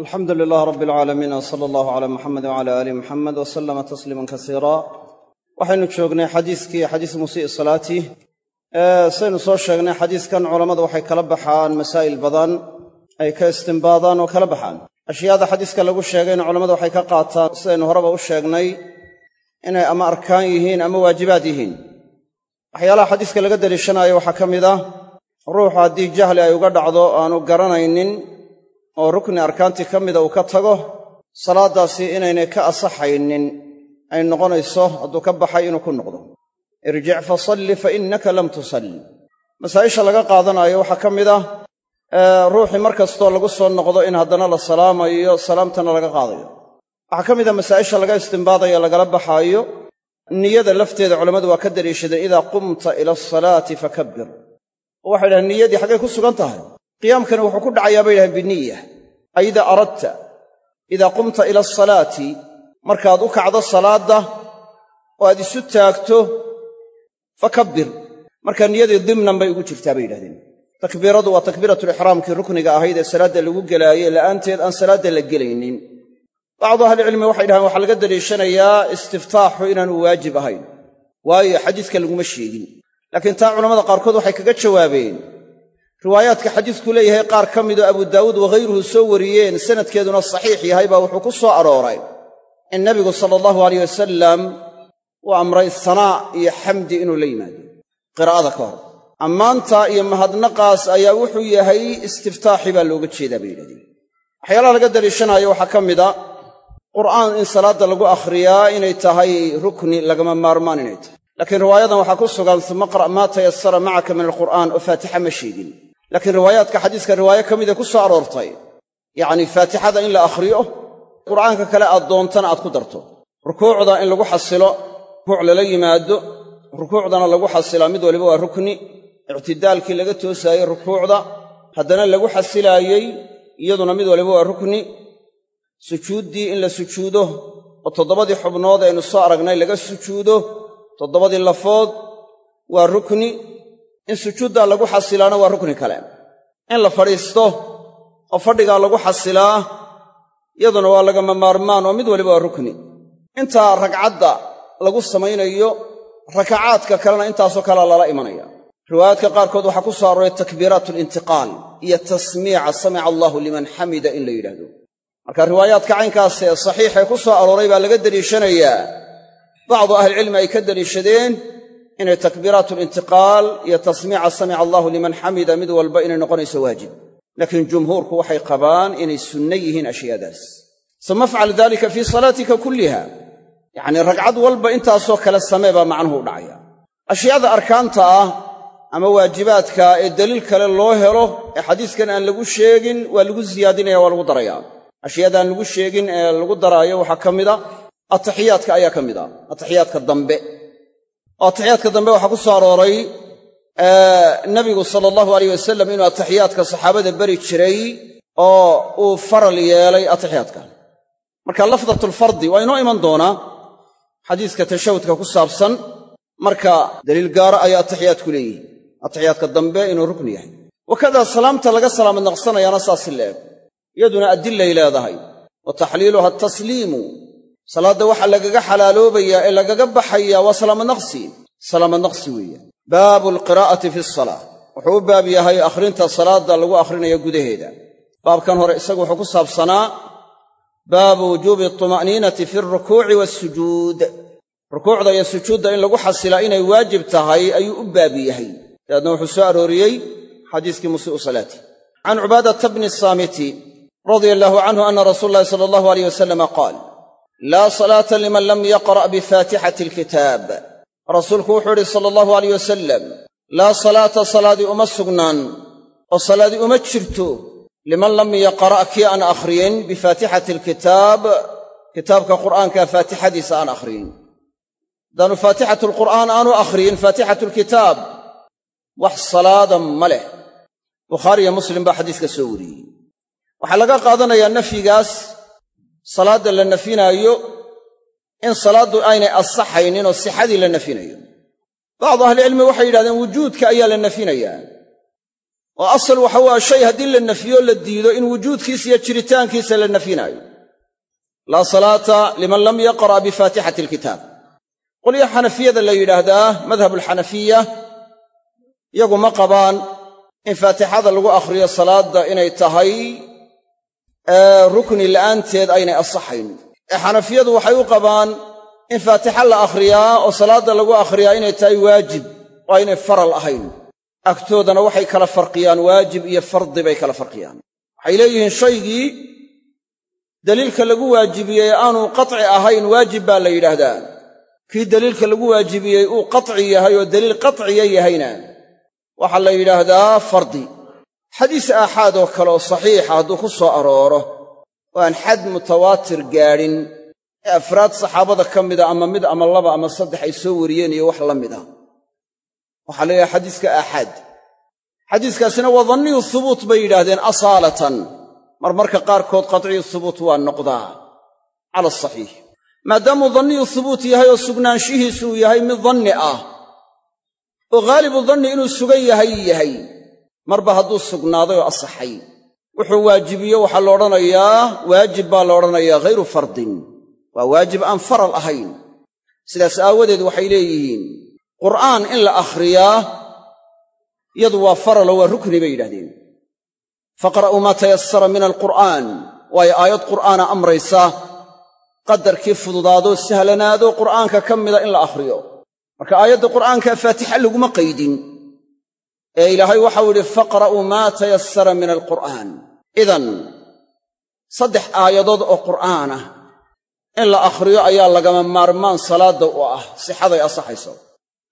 alxamdu lilah rab alcaalamiin w sala allahu cala muxamed wcala aali muxamed w salama tasliiman kasiira waxaynu joognay xadiiskii xadiis musii'i salaati. Saynu soo sheegnay xadiiskan culammadu waxay kala baxaan masaa'il badan ay ka istimbaadaan oo kala baxaan. Ashyaada xadiiska lagu sheegayna culammadu waxay ka qaataan sidaynu horeba u sheegnay inay ama arkaan yihiin ama waajibaad yihiin. Waxyaalaha xadiiska laga deliishanaayo waxaa ka mid ah ruuxu haddii jahli ay uga dhacdo aanu garanaynin oo rukni arkaantii ka mida uu ka tago salaaddaasi inaynay ka asaxaynin ay noqonayso hadduu ka baxay inuu ku noqdo. Irjic fasalli fa innaka lam tusalli. Masaa'isha laga qaadanaayo waxaa ka mid ah ruuxii mar kastoo lagu soo noqdo in haddana la salaamayo salaamtana laga qaadayo. Waxaa ka mid a masaa'isha laga istimbaadayo lagala baxaayo niyada lafteeda culammadu waa ka daliishadeen idaa qumta ila asalaati fakabbir waxay dhahen niyadii xaggay ku sugan tahay qiyaamkani wuxuu ku dhacayaa bay yidhahen biniya ay idaa aradta idaa qumta ila asalaati markaad u kacdo salaadda oo aad isu taagto fakabbir. Markaa niyadii dimnan bay ugu jirtaa bay yidhahdeen. Takbiiradu waa takbiiratulixraamkii rukniga ahayd ee salaadda lagu gelaayey la'aanteed aan salaadda la gelaynin. Bacdu ahlicilmi waxay dhahaan waxaa laga daliishanayaa istiftaaxu inaanu waajib ahayn. Waayo xadiiska laguma sheegin. Laakiin taa culamada qaarkood waxay kaga jawaabeen riwaayaadka xadiisku leeyahay qaar ka midoo abu daawuud waghayruhu soo wariyeen sanadkeeduna saxiix yahay baa wuxuu ku soo arooray. In nebigu sala allahu alayh wasalam uu amray sanaa iyo xamdi inuu la yimaado. Qiraa'ada ka hor. Ammaanta iyo mahadnaqaas ayaa wuxuu yahay istiftaaxi baa looga jeedaa bay yidhahdeen. Waxyaalaha laga daliishanaayo waxaa ka mida qur'aan in salaadda lagu akhriyaa inay tahay rukni lagama maarmaan inay tahay. Laakiin riwaayadan waxaa ku sugan uma qra' maa tayasara macaka min alqur'aan oo faatixa ma sheegin laakiin riwaayaadka xadiiska riwaayo ka mida ku soo aroortay yacnii faatixada in la akhriyo qur'aanka kale aad doontana aad ku darto. Rukuucda in lagu xasilo rukuuc lala yimaado rukuucdana lagu xasilaa mid waliba waa rukni ictidaalkii laga toosaayey rukuucda haddana lagu xasilaayey iyaduna mid waliba waa rukni sujuuddii in la sujuudo oo toddobadii xubnood aynu soo aragnay laga sujuudo toddobadii lafood waa rukni in sujuuddaa lagu xasilaana waa rukni kale. In la fadhiisto oo fadhigaa lagu xasilaa iyaduna waa lagama maarmaan oo mid waliba waa rukni. Intaa ragcadda lagu samaynayo rakacaadka kalena intaasoo kalea lala imanaya. Riwaayaadka qaarkood waxaa ku soo arooray takbiiraat alintiqaal iyo tasmiica samica allaahu liman xamida in la yidhaahdo. Marka riwaayaadka caynkaas ee saxiixee ku soo arooray baa laga deliishanayaa. Bacdu ahlicilmi ay ka deliishadeen inay takbiiraat alintiqaal iyo tasmiica samica allaahu liman xamida mid walba inay noqonayso waajib laakiin jumhuurku waxay qabaan inay sunno yihiin ashyaadaas suma afcal dalika fii salaatika kulliha yacnii ragcad walba intaasoo kale samee baa macnuhu u dhacaya ashyaada arkaanta ah ama waajibaadka ee daliil kale loo helo ee xadiiskan aan lagu sheegin waa lagu siyaadinaya waa lagu darayaa ashyaadaan lagu sheegin ee lagu daraayo waxaa ka mida ataxiyaadka ayaa ka mid a ataxiyaadka dambe oo ataxiyaadka dambe waxaa ku soo arooray nabigu sala allahu alayh wasalam inuu ataxiyaadka saxaabada beri jiray oo uu faral yeelay ataxiyaadka marka lafdatulfardi waa inoo iman doonaa xadiiska tashahudka ku saabsan marka daliil gaara ayaa ataxiyaadku leeyihi ataxiyaadka dambe inuu rukni yahay. Wakadaa salaamta laga salaamad naqsanayaana saasi la eg iyaduna addilay leedahay. Wa taxliiluha atasliimu salaadda waxaa lagaga xalaaloobayaa ee lagaga baxayaa waa salaamad naqsi. Salaamad naqsi weeye baabu alqiraa'ati fi asalaa wuxuu u baab yahay akhrinta salaadda lagu akhrinayo gudaheeda. Baabkan hore isagu wuxuu ku saabsanaa baabu wujuubi atuma'niinati fi alrukuuci waasujuud rukuucda iyo sujuudda in lagu xasilaa inay waajib tahay ayuu u baab yahay. Dabeedna wuxuu soo arooriyey xadiiskii musii'u salaati. Can cubaadata bni saamiti radia allaahu canhu ana rasuula allahi sala allahu aleyh wasalama qaal laa salaata liman lam yaqra' bifaatixati alkitaab rasuulku wuxuu idhi sala allahu alayh wasalam laa salaata salaadii uma sugnaan oo salaadii uma jirto. Liman lam yaqra' kii aan akhriyin bifaatixati alkitaab kitaabka qur'aanka faatixadiisa aan akhriyin. Haddaanu faatixatu alqur'aan aanu akhriyin faatixatu alkitaab wax salaada ma leh. Bukhaariyo muslim baa xadiiska soo wariyey. Waxaa laga qaadanayaa nafyigaas salaadda la nafinaayo in salaaddu aynay asaxaynin oo sixadii la nafinayo. Bacdu ahlicilmi waxay yidhahdeen wujuudka ayaa la nafinayaa. Oo asal waxa waa shay haddii la nafiyo la diido in wujuudkiisa iyo jiritaankiisa la nafyinaayo laa salaata liman lam yaqra' bifaatixati alkitaab. Qolyaha xanafiyada la yidhaahdaa madhabulxanafiya iyagu ma qabaan in faatixada lagu akhriyo salaadda inay tahay rukni la'aanteed aynay asaxayn ee xanafiyadu waxay u qabaan in faatixa la akhriyaa oo salaadda lagu akhriyaa inay tahay waajib oo aynay faral ahayn. Agtoodana waxay kala farqiyaan waajib iyo fardi bay kala farqiyaan. Waxay leeyihiin shaygii daliilka lagu waajibiyey aanu qaci ahayn waajib baa la yidhaahdaa kii daliilka lagu waajibiyey uu qaci yahay oo daliil qaciya yahayna. Waxaa la yidhaahdaa fardi xadiis aaxaad oo kale oo saxiixa hadduu ku soo arooro oo aan xad mutawaatir gaadhin ee afraad saxaabada ka mida ama mid ama laba ama saddex ay soo wariyeen iyo wax la mid a waxaa la yidhaha xadiiska aaxaad. Xadiiskaasina waa danniyu hubuut bay yidhaahdeen asaalatan. Marmarka qaarkood qadciyu hubuut waa noqdaa cala asaxiix maadaamuu danniyu hubuut yahay oo sugnaanshihiisu uu yahay mid danni ah. Oo ghaalibu danni inuu sugan yahay yahay marba hadduu sugnaaday oo asaxay. Wuxuu waajibiyo waxaa la odhanayaa waajib baa la odhanayaa ghayru fardin. Waa waajib aan faral ahayn. Sidaas aawadeed waxay leeyihiin qur'aan in la akhriyaa yadu waa faralo waa rukni bay yidhahdeen faqra'uu maa tayassara min alqur'aan. Waayo aayad qur'aana amraysa qadarkii fududaadoo sahlanaado qur'aanka ka mida in la akhriyo. Marka aayadda qur'aankaa faatixa laguma qaydin ee ilaahay waxau yidhi faqra'uu maa tayassara min alqur'aan. Idan saddex aayadood oo qur'aanah in la akhriyo ayaa lagama maarmaan salaadda u ah sixaday asaxayso.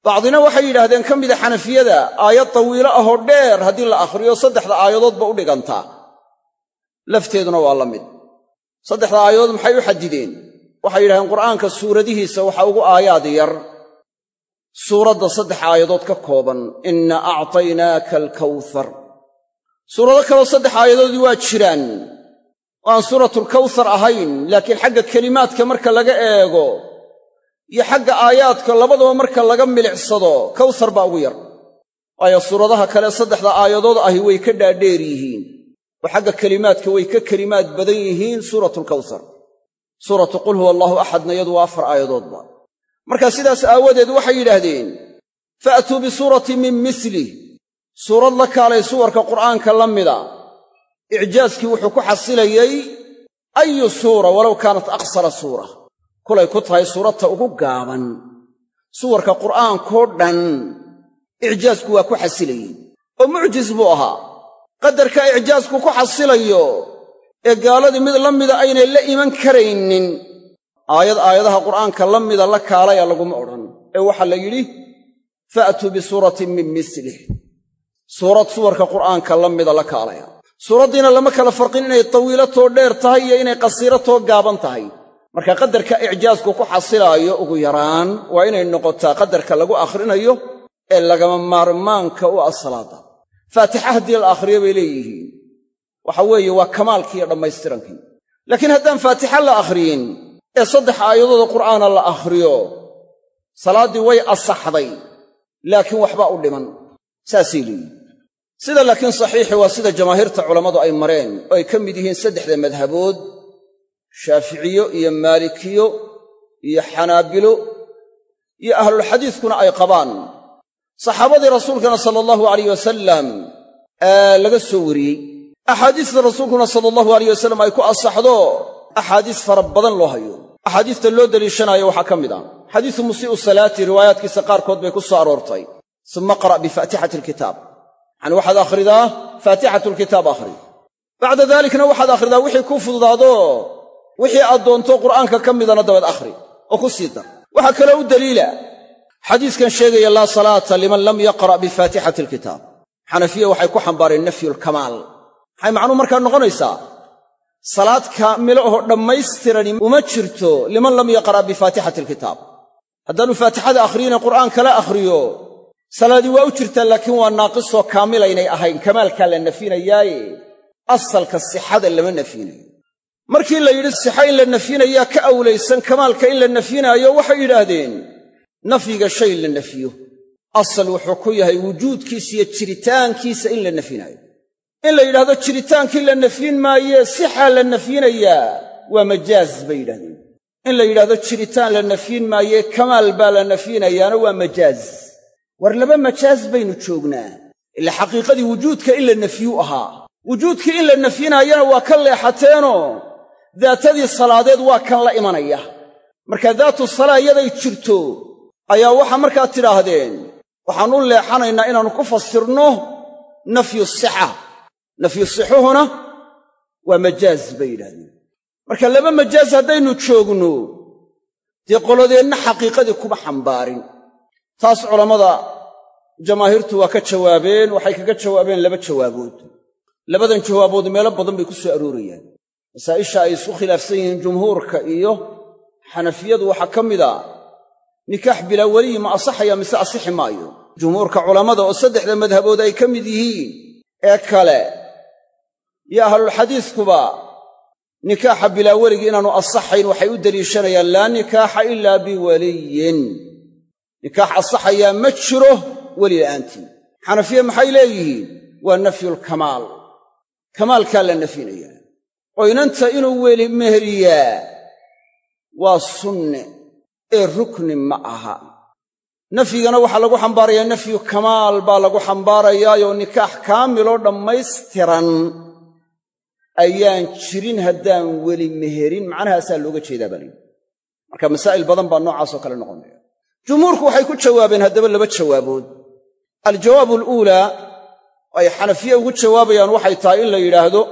Bacdina waxay yidhaahdeen ka mida xanafiyada aayad tawiilo ahoo dheer haddii la akhriyo saddexda aayadoodba u dhigantaa lafteeduna waa la mid. Saddexda aayadood maxay u xadideen? Waxay yidhahdeen qur'aanka suuradihiisa waxaa ugu aayaad yar suuradda saddex aayadood ka kooban inna actaynaaka alkawthar. Suurado kaloo saddex aayadoodii waa jiraan. Oo aan suuratulkawthar ahayn laakiin xagga kelimaadka marka laga eego iyo xagga aayaadka labadaba marka laga milicsado kawthar baa ugu yar. Waayo suuradaha kale saddexda aayadood ahi way ka dhaadheer yihiin. Oo xagga kelimaadka way ka kelimaad badan yihiin suuratulkawthar suuratu qul huwa allaahu axadna iyadu waa afar aayadoodba marka sidaas aawadeed waxay yidhaahdeen fa'tuu bisuuratin min mislih suurad la kaalay suwarka qur'aanka la mida. Icjaaskii wuxuu ku xasilayey ayu suura walow kaanat aqsara suura. Kulay ku tahay suuradta ugu gaaban. Suwarka qur'aankoo dhan icjaasku waa ku xasilayey oo mucjis buu ahaa. Qadarka icjaasku ku xasilayo ee gaaladii mid la mida aynay la iman karaynin aayad aayadaha qur'aanka la mida la kaalaya laguma odhan. Ee waxaa la yidhi fa'tuu bisuuratin min mislih. Suurad suwarka qur'aanka la mida la kaalaya suuraddiina lama kala farqin inay tawiilatoo dheer tahay iyo inay qasiiratoo gaaban tahay. Marka qadarka icjaasku ku xasilaayo ugu yaraan waa inay noqotaa qadarka lagu akhrinayo ee lagama maarmaanka u ah salaada. Faatixa haddii la akhriyo bay leeyihiin. Waxa weeye waa kamaalkii iyo dhammaystirankii laakiin haddaan faatixa la akhriyin ee saddex aayadooda qur'aana la akhriyo salaaddii way asaxday laakiin waxbaa u dhiman. Saasay leeyihiin sida laakiin saxiixi waa sida jamaahiirta culammadu ay mareen oo ay ka mid yihiin saddexda madhabood shaaficiyo iyo maalikiyo iyo xanaabilo iyo ahlulxadiiskuna ay qabaan. Saxaabadii rasuulkana sala allahu alayh wasalam laga soo wariyey axaadiista rasuulkuna sala allahu alayh wasalam ay ku asaxdo axaadiis fara badan loo hayo axaadiista loo deliishanaayo waxaa ka mid ah. Xadiisu musii'u salaati riwaayaadkiisa qaarkood bay ku soo aroortay. Suma qra' bifaatixati alkitaab. Yacani waxaad akhridaa faatixatu lkitaab akhri. Bacda dalikna waxaad akhridaa wixii kuu fududaado wixii aad doonto qur'aanka ka midana dabeed akhri oo ku sii dar. Waxaa kaloo u daliila. Xadiiskan sheegaya laa salaata liman lam yaqra' bifaatixati alkitaab. Xanafiya waxay ku xambaareen nafyulkamaal maxay macnuu markaa noqonaysaa salaad kaamilo oo dhammaystirani uma jirto liman lam yaqra' bifaatixati alkitaab. Haddaannu faatixada akhriyine qur'aan kala akhriyo salaadii waa u jirtaa laakiin waa naaqisoo kaamilaynay ahayn. Kamaalkaa la nafyinayaaye asalka sixada lama nafyinayo markii la yidhi sixa in la nafyinayaa ka awlaysan kamaalka in la nafyinaayo waxay yidhaahdeen nafyiga shay la nafyo asal wuxuu ku yahay wujuudkiisa iyo jiritaankiisa in la nafyinaayo in la yidhahdo jiritaankii la nafyin maayee sixaa la nafyinayaa waa majaaz bay yidhahdeen. In la yidhahdo jiritaan la nafyin maayee kamaal baa la nafyinayaana waa majaaz. War laba majaaz baynu joognaa. Ila xaqiiqadii wujuudka in la nafyu ahaa. Wujuudkii in la nafyinaayana waa ka leexateenoo daatadii salaadeed waa kan la imanaya. Marka daatu salaa yaday jirto ayaa waxaa markaa tidhaahdeen waxaan u leexanaynaa inaannu ku fasirno nafyu sixa nafyu sixuhuna waa majaaz bay yidhahdeen. Marka laba majaaz haddaynu joogno dee qolodeenna xaqiiqadii kuma xambaarin. Taas culammada jamaahiirtu waa ka jawaabeen waxay kaga jawaabeen laba jawaabood. Labadan jawaabood meelo badan bay ku soo aroorayaan. Masaa'isha ay isku khilaafsan yihiin jumhuurka iyo xanafiyadu waxaa ka mid a nikaax bilaa weliyi ma asaxaya mise asixi maayo. Jumhuurka culammada oo saddexda madhabood ay ka mid yihiin ee kale iyo ahlulxadiiskuba nikaaxa bilaa weligii inaanu asaxayn waxay u deliishanayaan laa nikaaxa ilaa biweliyin nikaax asaxayaa ma jiro weli la'aantii. Xanafiye maxay leeyihiin? Waa nafyulkamaal kamaalkaa la nafyinayaa oo inanta inuu weli meheriyaa waa sunne ee rukni ma aha. Nafyigana waxaa lagu xambaarayaa nafyu kamaal baa lagu xambaarayaayoo nikaax kaamiloo dhammaystiran ayaan jirin haddaan weli meherin. Macnahaasaa looga jeedaa baa marka masaa'il badan baa noocaasoo kale noqonaya. Jumhuurku waxay ku jawaabeen haddaba laba jawaabood. Aljawaabu aluulaa ay xanafiye ugu jawaabayaan waxay tahay in la yidhaahdo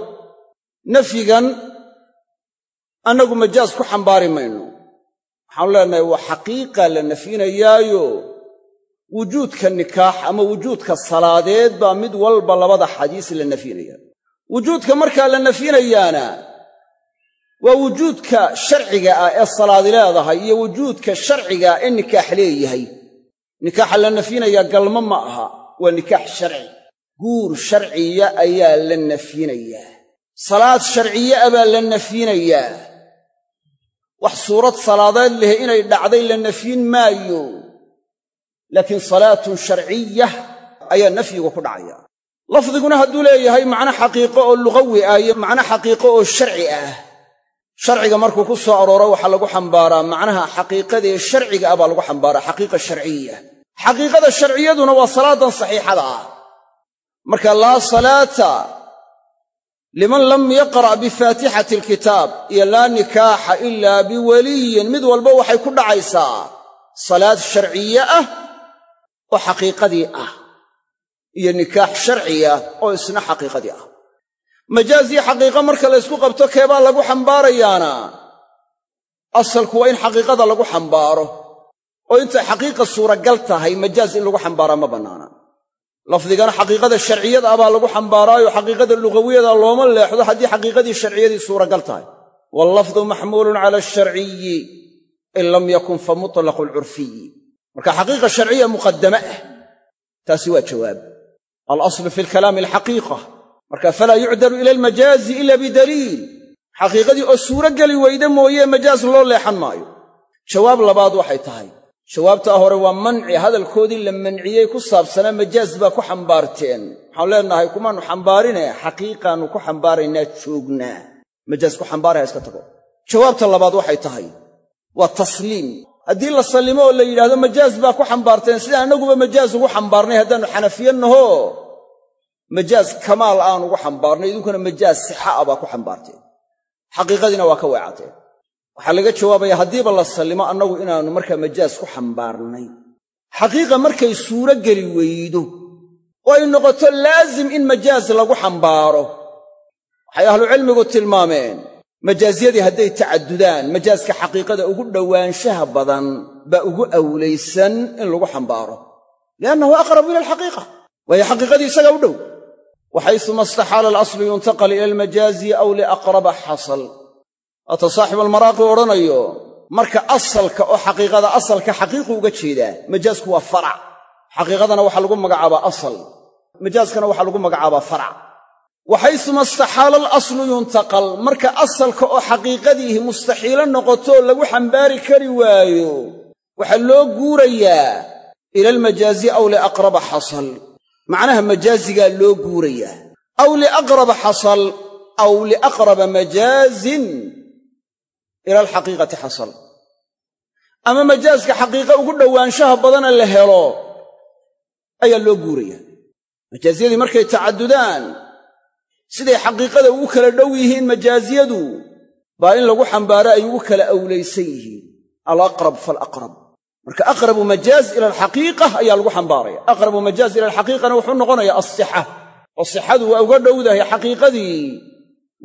nafyigan annagu majaas ku xambaari mayno. Waxaanu leenahay waa xaqiiqa la nafyinayaayo. Wujuudka nikaax ama wujuudka salaadeed baa mid walba labada xadiis la nafyinaya wujuudka markaa la nafyinayaana waa wujuudka sharciga ah ee salaadi leedahay iyo wujuudka sharciga ee nikaax leeyahay. Nikaaxa la nafyinayaa galmo ma aha waa nikaax sharci. Guur sharciya ayaa la nafyinayaa salaad sharciye a baa la nafyinayaa wax suurad salaadeed leh inay dhacday la nafyin maayo laakiin salaatun sharciya ayaa nafyigu ku dhacaya lafdiguna hadduu leeyahay macno xaqiiqo oo lugawi ah iyo macno xaqiiqo oo sharci ah. Sharciga markuu ku soo arooro waxaa lagu xambaaraa macnaha xaqiiqadaee sharciga ah baa lagu xambaaraa xaqiiqa sharciya. Xaqiiqada sharciyaduna waa salaadan saxiixada ah. Marka laa salaata liman lam yaqra' bifaatixati alkitaab iyo laa nikaaxa ilaa biweliyin mid walba waxay ku dhacaysaa salaad sharciye ah oo xaqiiqadii ah iyo nikaax sharciya oo isna xaqiiqadii ah. Majaazii xaqiiqa marka la ysku qabto keebaa lagu xambaarayaana. Asalku waa in xaqiiqada lagu xambaaro. Oo intay xaqiiqa suuragal tahay majaaz in lagu xambaaraa ma bannaana. Lafdigana xaqiiqada sharciyada ah baa lagu xambaaraayo xaqiiqada lugawiyada looma leexdo haddii xaqiiqadii sharciyadii suuragal tahay. Wallafdu maxmuulun cala alsharciyi in lam yakun fa mutlaqu alcurfiyi marka xaqiiqa sharciya muqaddame ah taasi waa jawaab alaslu fi alkalaami alxaqiiqa marka falaa yucdaru ila almajaazi ila bidaliil xaqiiqadii oo suuro geli weyda mooye majaaz loo leexan maayo jawaab labaad waxay tahay jawaabtaa hore waa manci hadalkoodii la manciyey ku saabsanaa majaaz baa ku xambaarteen waxaanu leenahay kumaannu xambaarine xaqiiqaannu ku xambaaraynaa joognaa majaaz ku xambaaraya iska tago jawaabta labaad waxay tahay waa tasliim haddii la sallimo oo la yidhaahdo majaaz baa ku xambaarteen sidaan annaguba majaaz ugu xambaarnay haddaannu xanafiye naho majaaz kamaal aan ugu xambaarnay idinkuna majaaz sixa a baa ku xambaarteen xaqiiqadiina waa ka weecateen waxaa laga jawaabaya haddiiba la sallimo annagu inaannu markaa majaaz ku xambaarnay. Xaqiiqa markay suuro geli weydo oo ay noqoto laazim in majaaz lagu xambaaro. Waxay ahlucilmigu tilmaameen majaazyadii hadday tacadudaan majaazka xaqiiqada ugu dhowaanshaha badan baa ugu awlaysan in lagu xambaaro. Liannahu aqrabu ila alxaqiiqa. Waayo xaqiiqadii isaga u dhow waxaysuma istaxaala alaslu yuntaqal ila almajaazi aw liaqraba xasal waata saaxibu almaraaqi odhanayo marka asalka oo xaqiiqada asalka xaqiiqu uga jeedaa majaasku waa farac xaqiiqadana waxaa lagu magacaabaa asal majaaskana waxaa lagu magacaabaa farac waxaysuma istaxaala alaslu yuntaqal marka asalka oo xaqiiqadiihi mustaxiilo noqotoo lagu xambaari kari waayo waxaa loo guurayaa ila almajaazi aw liaqraba xasal macnaha majaazigaa loo guurayaa aw liaqraba xasal aw liaqraba majaazin ila alxaqiiqati xasal. Ama majaaska xaqiiqa ugu dhowaanshaha badana la helo ayaa loo guurayaa majaaziyadii markay tacadudaan siday xaqiiqada ugu kala dhow yihiin majaaziyadu baa in lagu xambaaro ay ugu kala awlaysan yihiin. Alaqrab falaqrab marka aqrabu majaaz ila alxaqiiqa ayaa lagu xambaaraya. Aqrabu majaaz ila alxaqiiqana wuxuu noqonayaa alsixa oo sixadu waa uga dhowdahay xaqiiqadii.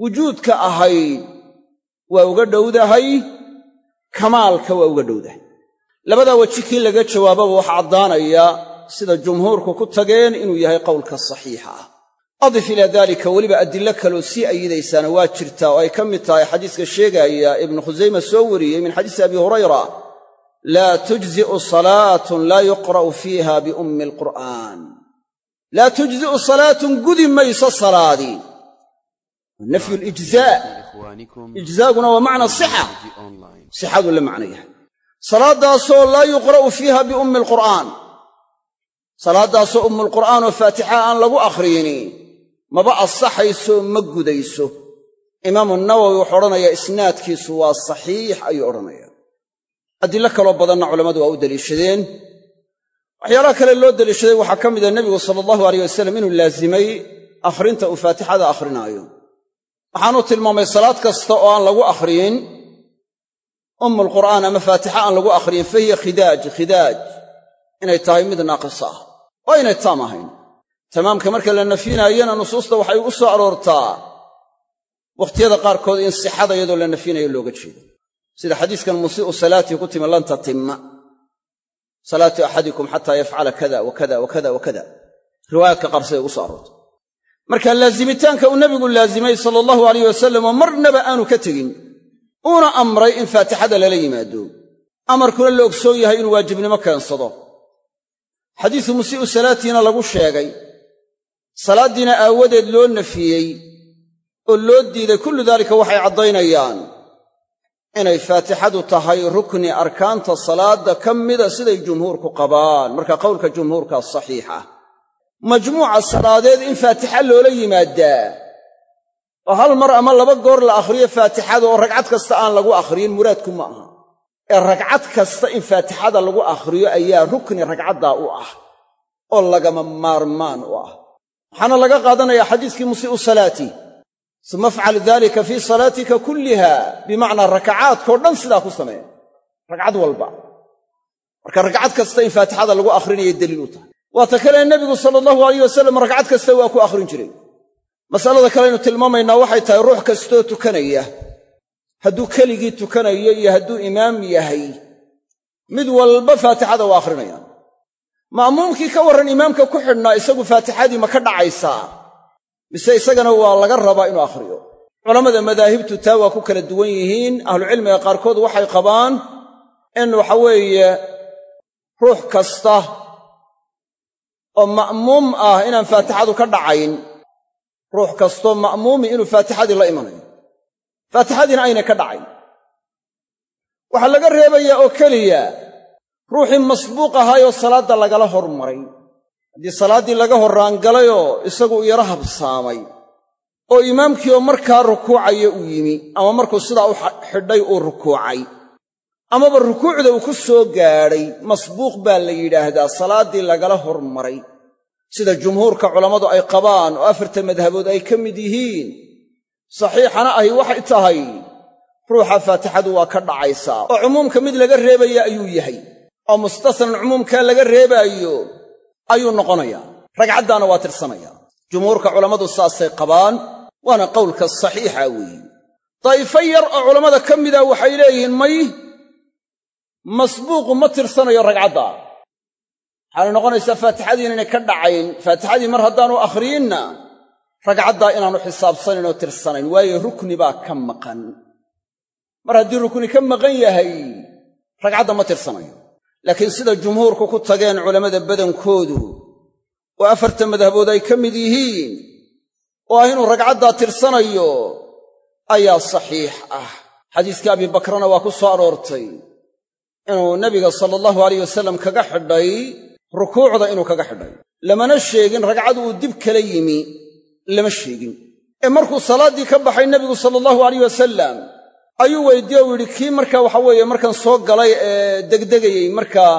Wujuudka ahayd waa uga dhowdahay kamaalka waa uga dhowdahay. Labadaa weji kii laga jawaababa waxaa caddaanaya sida jumhuurku ku tageen inuu yahay qowlka saxiixa ah. Adif ilaa daalika weliba adillo kaloo sii ayidaysaana waa jirtaa oo ay ka mid tahay xadiiska sheegaaya ibnu khusayma soo wariyey min xadiisi abi hurayra laa tujzi'u salaatun laa yuqra'u fiiha biummi alqur'aan laa tujzi'u salaatun gudi mayso salaadii nafyu lijzaa ijzaaguna waa macna sixa sixaduu la macno yahay salaaddaasoo laa yuqra'u fiiha biummi alqur'aan salaaddaasoo ummulqur'aan oo faatixa aan lagu akhriyini maba asaxayso ma gudayso imaamu nawowi wuxuu odhanayaa isnaadkiisu waa saxiix ayuu odhanaya adillo kaloo badanna culammadu waa u deliishadeen. Waxyaalaha kale loo deliishaday waxaa ka mida nebigu sala allahu aleyh wasalam inuu laazimay akhrinta uu faatixada akhrinaayo. Waxaanuu tilmaamay salaad kasta oo aan lagu akhriyin ummulqur'aan ama faatixa aan lagu akhriyin fa hiya khidaaj khidaaj. Inay tahay mid naaqisa ah waa inay taam ahayn. Tamaamka marka la nafyinaayana nusuusta waxay ugu soo aroortaa wakhtiyada qaarkood in sixada iyadoo la nafyinayo looga jeedo sida xadiiskan musii'u salaatii ku timi lan tatimma salaatu axadikum xataa yafcala kada wa kada wa kada wa kada. Riwaayaadka qaar siday ugu soo aroortay. Marka laazimitaanka uu nebigu laazimay sala allahu alayh wasalam oo marnaba aanu ka tegin uuna amray in faatixada lala yimaado. Amarkuna la ogsoon yahay inuu waajibnimo keensado. Xadiisu musii'u salaatiina lagu sheegay salaaddiina aawadeed loo nafiyey oo loo diiday kullu daalika waxay caddaynayaan inay faatixadu tahay rukni arkaanta salaadda ka mida siday jumhuurku qabaan. Marka qowlka jumhuurkaa saxiix ah majmuuca salaadeed in faatixa loola yimaadaa. Oo hal mar ama laba goor la akhriyo faatixada oo ragcad kasta aan lagu akhriyin muraadku ma aha. Ee ragcad kasta in faatixada lagu akhriyo ayaa rukni ragcaddaa u ah oo lagama maarmaan u ah. Waxaana laga qaadanayaa xadiiskii musii'u salaati suma afcal daalika fii salaatika kulliha bimacnaa rakacaadkao dhan sidaa ku samee ragcad walba marka ragcad kasta in faatixada lagu akhrinayo daliil u tahay waata kale nebigu sala allahu alayh wasalam ragcad kasta waa ku akhrin jiray masalada kaleaynu tilmaamaynaa waxay tahay ruux kastoo tukanaya hadduu keligii tukanayo iyo hadduu imaam yahay mid walba faatixada waa akhrinayaan ma'muumkii ka warran imaamka ku xidhnaa isagu faatixadii ma ka dhacaysaa mise isagana waa laga rabaa inuu akhriyo. Culammada madaahibtu taa waa ku kala duwan yihiin ahlucilmiga qaarkood waxay qabaan in waxa weeye ruux kasta oo ma'muum ah inaan faatixadu ka dhacayn. Ruux kastoo ma'muumi inuu faatixadii la imanayo. Faatixadiina aynay ka dhacayn. Waxaa laga reebayaa oo keliya ruuxii masbuuq ahaayoo salaadda lagala hormaray haddii salaaddii laga horraangalayoo isagu u yaro habsaamay. Oo imaamkii markaa rukuucaya uu yimi ama markuu sidaa u xidhay uu rukuucay. Amaba rukuucda uu ku soo gaadhay masbuuq baa la yidhaahdaa salaaddii lagala hormaray. Sida jumhuurka culammadu ay qabaan oo afarta madhabood ay ka mid yihiin. Saxiixana ahi waxay tahay ruuxa faatixadu waa ka dhacaysaa. Oo cumuumka mid laga reebaya ayuu yahay. Oo mustasnan cumuumkaa laga reebaayo ayuu noqonayaa ragcaddaana waa tirsanaya. Jumhuurka culammadu saasay qabaan waana qowlka saxiixa weeye. Daa'ifo yar oo culammada ka mida waxay leeyihiin may masbuuqu ma tirsanayo ragcadda. Waxaana noqonaysaa faatixadii inaynay ka dhacayn. Faatixadii mar haddaanu akhriyinna ragcaddaa inaannu xisaabsanayn oo tirsanayn waayo rukni baa ka maqan. Mar haddii rukni ka maqan yahay ragcadda ma tirsanayo laakiin sida jumhuurku ku tageen culammada badankoodu oo afarta madhabood ay ka mid yihiin oo ah inuu ragcaddaa tirsanayo ayaa saxiix ah. Xadiiskii abibakrana waa ku soo aroortay. Inuu nebiga sala allahu alayh wasalam kaga xidhay rukuucda inuu kaga xidhay. Lamana sheegin ragcad uu dib kala yimi lama sheegin. Ee markuu salaaddii ka baxay nebigu sala allahu alayh wasalam ayuu weydiiye u yidhi kii markaa waxa weeye markan soo galay ee degdegayey markaa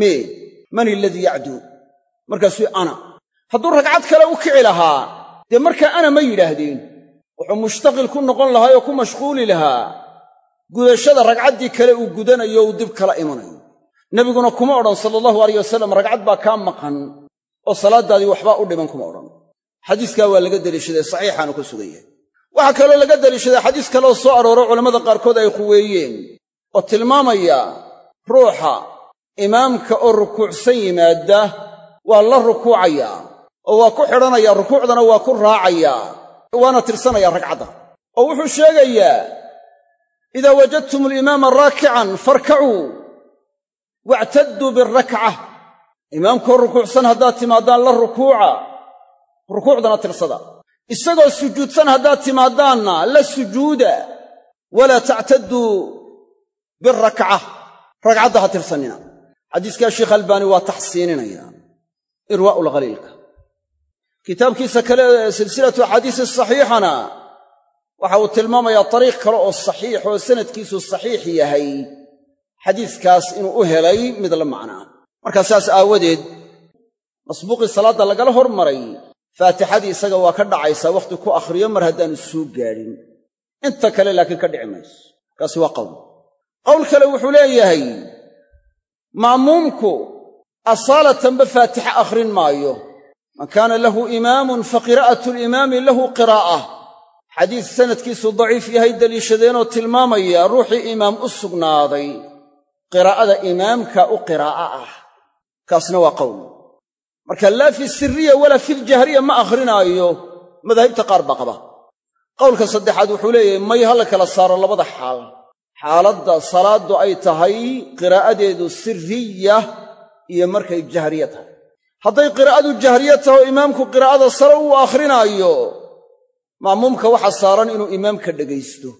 mee man iladii yacduu markaasuu ana. Hadduu ragcad kale u kici lahaa dee markaa ana ma yidhaahdeen. Wuxuu mushtaqil ku noqon lahaa oo ku mashquuli lahaa. Gudashada ragcaddii kale uu gudanayo uu dib kala imanayo. Nebiguna kuma odhan sala allahu alayh wasalam ragcad baa kaa maqan oo salaaddaadii waxbaa u dhiman kuma odhan. Xadiiskaa waa laga deliishaday saxiixaanu ku sugan yahay waxaa kaloo laga deliishaday xadiis kaleoo soo arooro culammada qaarkood ay quweeyeen oo tilmaamaya ruuxa imaamka oo rukuucsan yimaadda waa la rukuucayaa oo waa ku xidhanayaa rukuucdana waa ku raacayaa waana tirsanayaa ragcadda. Oo wuxuu sheegayaa idaa wajadtum alimaama raakican farkacuu wactadduu birakca imaamkoo rukuucsan haddaad timaadaan la rukuuca rukuucdana tirsada isagoo sujuudsan haddaad timaaddaanna la sujuuda walaa tactadduu birakca ragcadda ha tirsannina xadiiskaa sheikh albaani waa taxsiininaya. Irwaa'u lkhaliilka kitaabkiisa kale silsilatu axaadiisi saxiixana waxa uu tilmaamayaa dariiq kale oo saxiix oo sanadkiisu saxiix yahay. Xadiiskaas inuu u helay mid la macnaa markaa saas aawadeed masbuuqii salaadda lagala hormaray faatixadii isaga waa ka dhacaysaa wakhti ku akhriyo mar haddaanu soo gaadhin inta kale laakiin ka dhici mayso. Kaasi waa qowl qowl kale wuxuu leeyahay ma'muumku asaalatanba faatixe akhrin maayo. Man kaana lahu imaamun fa qiraa'atu limaami lahu qiraa'ah xadiis sanadkiisu daciif yahay deliishadeenoo tilmaamaya ruuxii imaam u sugnaaday qiraa'ada imaamka u qiraa'a ah. Kaasna waa qowl marka laa fi siriya walaa filjahriya ma akhrinaayo madaahibta qaar baa qaba. Qowlka saddexaad wuxuu leeyahay may ha la kala saaro labada xaal. Xaaladda salaaddu ay tahay qiraa'adeedu siriya iyo markay jahriye tahay. Hadday qiraa'adu jahriye tahay oo imaamku qiraa'ada sare uu akhrinaayo ma'muumka waxa saaran inuu imaamka dhegaysto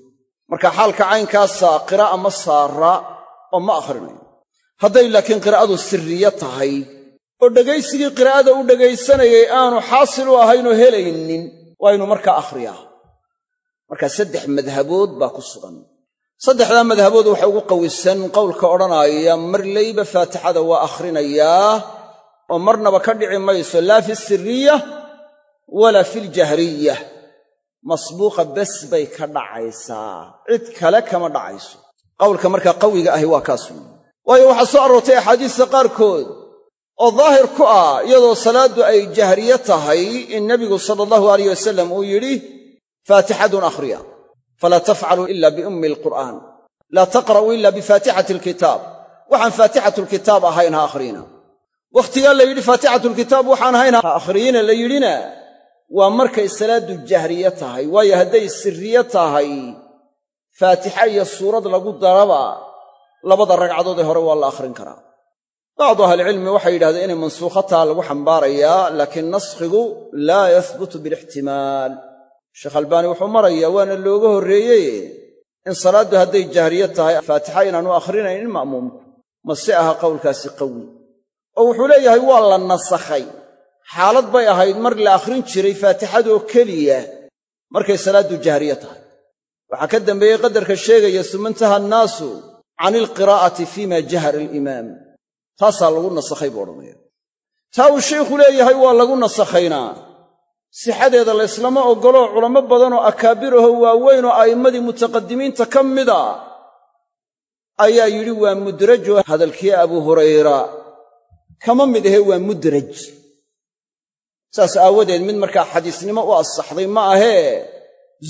marka xaalka caynkaasa qiraa'a ma saara oo ma akhrinayo. Hadday laakiin qiraa'adu siriye tahay oo dhegaysigii qiraa'ada u dhegaysanayay aanu xaasil u ahaynoo helaynin waa inuu markaa akhriyaa. Markaa saddex madhabood baa ku sugan. Saddexdaa madhabood waxa ugu qawisan qowlka odhanaaya marlayba faatixada waa akhrinayaa oo marnaba ka dhici mayso laa fi siriya walaa filjahriya masbuuqa bes bay ka dhacaysaa. Cid kale kama dhacayso. Qowlka markaa qawiga ahi waa kaas weyi waayo waxaa soo aroortay axaadiista qaarkood oo daahir ku ah iyadoo salaaddu ay jahriye tahay in nebigu sala allahu alayh wasalam uu yidhi faatixadun akhriya falaa tafcaluu ila biummi alqur'aan laa taqra'uu ila bifaatixati alkitaab. Waxaan faatixatulkitaab ahayn ha akhriina. Wakhtigaa la yidhi faatixatulkitaab waxaan ahayn ha akhriyiina la yidhina. Waa markay salaaddu jahriye tahay waayo hadday sirriye tahay faatixa iyo suurad lagu daraba labada ragcadood hore waa la akhrin karaa bacdu ahlicilmi waxay yidhahdeen inay mansuukhataa lagu xambaarayaa laakiin naskhigu laa yahbutu bilixtimaal sheekh albaani wuxuu marayaa waana looga horreeyey in salaaddu hadday jahriye tahay faatixa inaanu akhrinaynin ma'muumku mase aha qowlkaasi qawi. Oo wuxuu leeyahay waa la nasakhay. Xaalad bay ahayd mar la akhrin jiray faatixadoo keliya markay salaaddu jahriye tahay. Waxaa ka dambeeyey qadarka sheegaya sumantaha annaasu can ilqiraa'ati fiima jahara alimaam taasaa lagu nasakhay buu odhanaya. Taa uu shaykhu leeyahay waa lagu nasakhaynaa. Sixadeeda layslama oggoloo culammo badanoo waaweyn oo a'immadii mutaqadimiinta ka mida ayaa yidhi waa mudrajo hadalkii abuu hurayra. Kama mid ahe waa mudraj. Saas aawadeed mid markaa xadiisnimo u asaxday ma ahee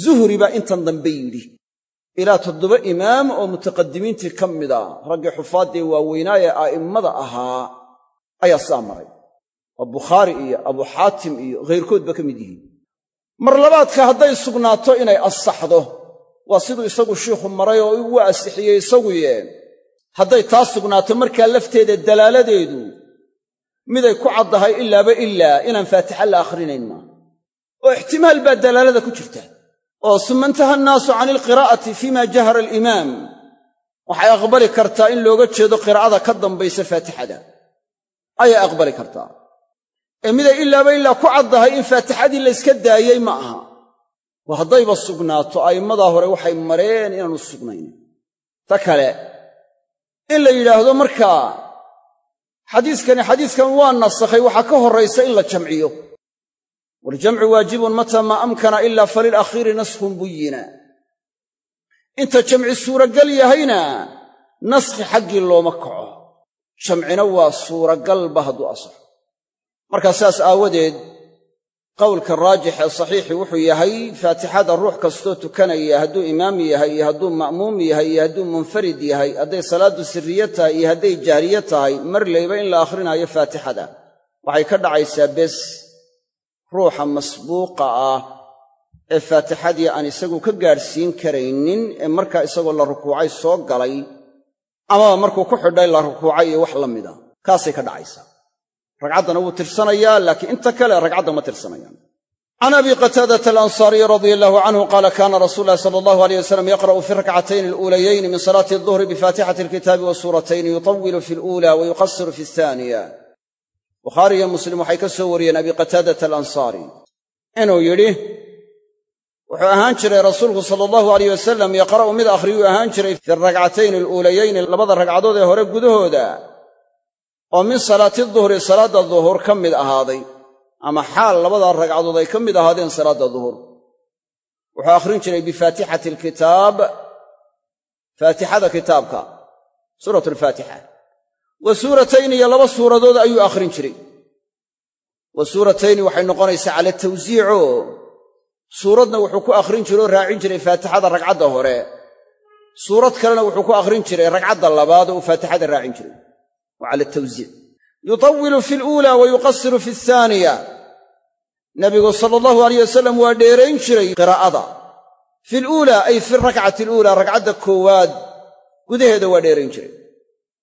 zuhri baa intan dambe yidhi ilaa toddoba imaam oo mutaqadimiintii ka mida raggii xufaaddee waaweynaa ee a'immada ahaa ayaa sidaa maray. Oo bukhaari iyo abuu xaatim iyo khayrkoodba ka mid yihiin. Mar labaadka hadday sugnaato inay asaxdo waa siduu isagu shiikhu maray oo u asixiyey isaguye hadday taa sugnaato markaa lafteeda dalaaladeedu miday ku caddahay ilaaba ilaa inaan faatixa la akhrinayn maa oo ixtimaal baa dalaalada ku jirta oo suma intaha annaasu cani ilqiraa'ati fiima jahara alimaam. Waxay aqbali kartaa in looga jeedo qiraa'ada ka dambaysa faatixada. Ayay aqbali kartaa ee miday ilaaba ilaa ku caddahay in faatixadii layska daayey ma aha. Waa haddayba sugnaato a'immadaa hore waxay mareen inaanu sugnayn. Ta kale in la yidhaahdo markaa xadiiskani xadiiskan waa nasakhay waxaa ka horraysa in la jamciyo waljamcu waajibun mata maa amkana ila falilakhiiri naskhun buyina. Inta jamci suuragal yahayna naskhi xaggii looma kaco. Jamcina waa suuragalba hadduu asaxo. Markaa saas aawadeed qowlka raajix ee saxiixi wuxuu yahay faatixada ruux kastoo tukanaya hadduu imaam yahay iyo hadduu ma'muum yahay iyo hadduu munfarid yahay hadday salaaddu sirriye tahay iyo hadday jaariye tahay mar layba in la akhrinayo faatixada. Waxay ka dhacaysaa bes ruuxa masbuuqa ah ee faatixadii aan isagu ka gaadhsiin karaynin ee markaa isagoo la rukuucay soo galay amaba markuu ku xidhay la rukuucay iyo wax la mida kaasay ka dhacaysaa. Ragcaddana wuu tirsanayaa laakiin inta kale ragcadda ma tirsanayaan. Can abi qataadata alansaariyi radia allahu canhu qaala kaana rasuulu ulahi sala allahu aleyh wasalam yaqra'u fi rakcatayni aluulayayni min salaati alduhri bifaatixati alkitaabi wa suuratayni yutawilu fi alula wa yuqasiru fi althaniya bukhaari iyo muslim waxay ka soo wariyeen abi qataadata alansaari inuu yidhi wuxuu ahaan jiray rasuulku sala allahu alayh wasalam yaqra'u mid akhriyuu ahaan jiray fi rakcatayni aluulayayni labada ragcadood ee hore gudahooda oo min salaati duhri salaadda duhur ka mid ahaaday ama xaal labadaa ragcadood ay ka mid ahaadeen salaadda duhur wuxuu akhrin jiray bifaatixati alkitaab faatixada kitaabka suurat alfaatixa wa suuratayni iyo laba suuradood ayuu akhrin jiray. Wa suuratayni waxay noqonaysaa cala tawsiico suuradna wuxuu ku akhrin jiray oo raacin jiray faatixada ragcadda hore. Suurad kalena wuxuu ku akhrin jiray ragcadda labaad oo uu faatixada raacin jiray. Waa cala tawsiic. Yutawilu fi aluula wa yuqasiru fi alhaaniya nabigu sala allahu alayh wasalam waa dheerayn jiray qiraa'ada. Fi aluula ay fi rakcati aluula ragcadda koowaad. Gudaheeda waa dheerayn jiray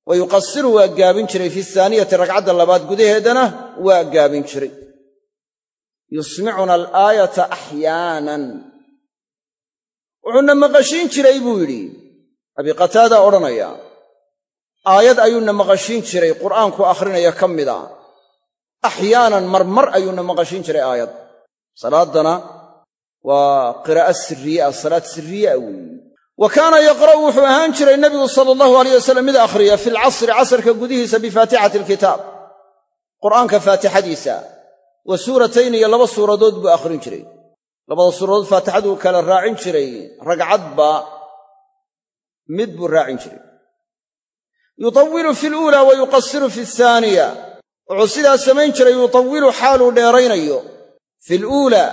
wa yuqasiru waa gaabin jiray fi ahaaniyati ragcadda labaad gudaheedana waa gaabin jiray yusmicuna alaayata axyaanan wuxuuna maqashiin jiray buu yidhi abi qataada odhanaya aayad ayuuna maqashiin jiray qur'aanku akhrinaya ka mida axyaanan marmar ayuuna maqashiin jiray aayad salaaddana waa qiraa'o sirriye ah salaad sirriye ah weeye wa kaana yaqra'u wuxuu ahaan jiray nebigu sala allahu alayh wasalam mid akhriya fi alcasri casrka gudihiisa bifaatixati alkitaab. Qur'aanka faatixadiisa. Wa suuratayni iyo laba suuradood buu akhrin jiray. Labada suuradood faatixaduu kala raacin jiray ragcadba mid buu raacin jiray. Yutawilu fi aluula wa yuqasiru fi alhaaniya wuxuu sidaa samayn jiray yutawilu xaaluu dheeraynayo. Fi aluula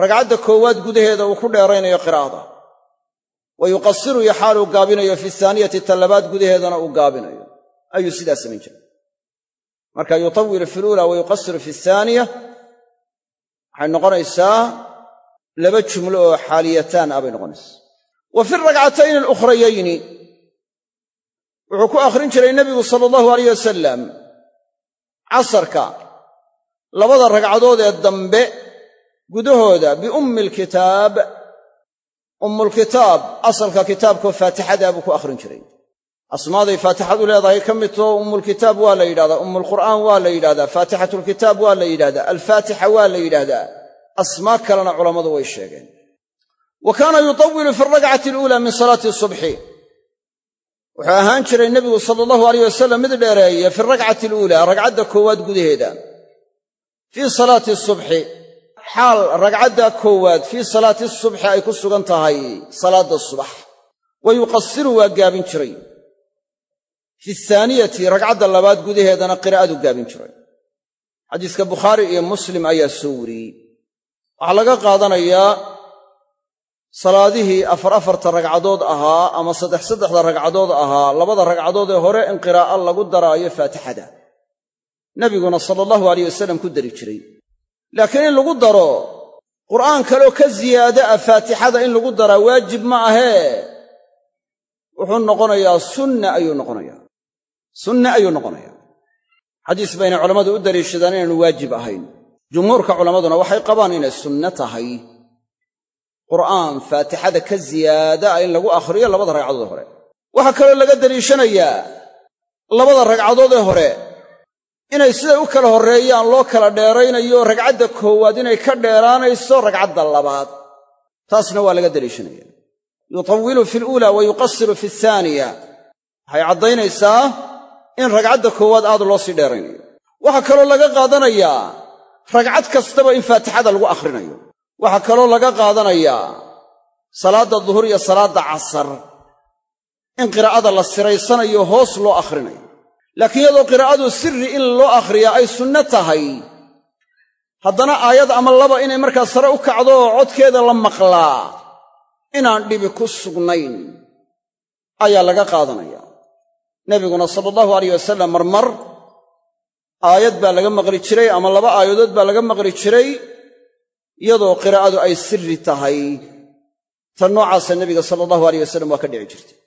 ragcadda koowaad gudaheeda uu ku dheeraynayo qiraa'ada wa yuqasiru iyo xaaluu gaabinayo fi ahaaniyati ta labaad gudaheedana uu gaabinayo ayuu sidaa samayn jiray marka yutawilu fi aluula wa yuqasiru fi alhaaniya waxay noqonaysaa laba jumlo oo xaaliyataan ah bay noqonaysaa wa fi alrakcatayni alukhrayayni wuxuu ku akhrin jiray nebigu sala allahu alayh wasalam casarka labada ragcadood ee dambe gudahooda biummi alkitaab ummulkitaab asalka kitaabkoo faatixadaa buu ku akhrin jiray. Asmaaday faatixadu leedahay ka midtoo ummulkitaab waa la yidhahdaa ummulqur'aan waa la yidhahdaa faatixatulkitaab waa la yidhahdaa alfaatixa waa la yidhaahdaa. Asmaa kalena culammadu way sheegeen. Wa kaana yutawilu fi alrakcati aluula min salaati subxi wuxuu ahaan jiray nebigu sala allahu alayh wasalam mid dheereeya fi alrakcati aluulaa ragcadda koowaad gudaheeda. Fii salaati subxi xaal ragcadda koowaad fii salaati subxi ay ku sugan tahay salaadda subax. Wa yuqasiru waa gaabin jiray. Fi ahaaniyati ragcadda labaad gudaheedana qiraa'adu gaabin jiray. Xadiiska bukhaari iyo muslim ayaa soo wariyey. Waxaa laga qaadanayaa salaadihii afar afarta ragcadood ahaa ama saddex saddexda ragcadood ahaa labada ragcadood ee hore in qiraa'o lagu daraayo faatixada. Nebiguna sala allahu alayh wasalam ku dari jiray laakiin in lagu daro qur'aan kaloo ka ziyaada ah faatixada in lagu daraa waajib ma ahee wuxuu noqonayaa sunna ayuu noqonayaa. Sunne ayuu noqonayaa. Xadiis baynay culammadu u daliishadaan inaanu waajib ahayn. Jumhuurka culammaduna waxay qabaan inay sunne tahay. Qur'aan faatixada ka ziyaada ah in lagu akhriyo labada ragcadood hore. Waxaa kaloo laga daliishanayaa labada ragcadood ee hore inay siday u kala horreeyaan loo kala dheeraynayo ragcadda koowaad inay ka dheeraanayso ragcadda labaad. Taasna waa laga daliishanaya yutawilu fi luula wa yuqasiru fi ahaaniya waxay caddaynaysaa in ragcadda koowaad aad loo sii dheeraynayo. Waxaa kaloo laga qaadanayaa ragcad kastaba in faatixada lagu akhrinayo. Waxaa kaloo laga qaadanayaa salaadda duhur iyo salaadda casar. In qiraa'ada la siraysanayo hoos loo akhrinayo laakiin iyadoo qiraa'adu sirri in loo akhriyaa ay sunno tahay haddana aayad ama laba inay markaa sare u kacdo oo codkeeda la maqlaa inaan dhibi ku sugnayn ayaa laga qaadanaya. Nebiguna sala allahu alayh wasalam marmar aayad baa laga maqli jiray ama laba aayadood baa laga maqli jiray iyadoo qiraa'adu ay sirri tahay. Tan noocaasa nebiga sala allahu aleyh wasalam waa ka dhici jirtay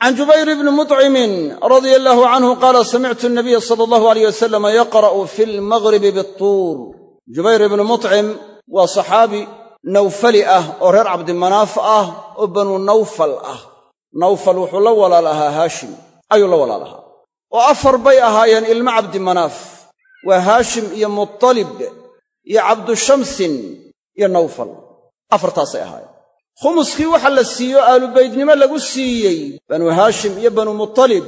can jubayr bni mutcimin radia allaahu canhu qaala samictu nabiya sala allahu aleyh wasalam yaqra'u fi lmagribi bituur jubayr ibnu mutcim waa saxaabi nawfali ah oo reer cabdimanaaf ah oo banuu nawfal ah nawfal wuxuu la walaal ahaa haashim ayuu la walaal ahaa oo afar bay ahaayeen ilmo cabdimanaaf waa haashim iyo mutalib iyo cabdushamsin iyo nawfal afartaasay ahaayeen khumuskii waxa la siiyo aalubaydnimo lagu siiyey. Banuu haashim iyo banuu mutalib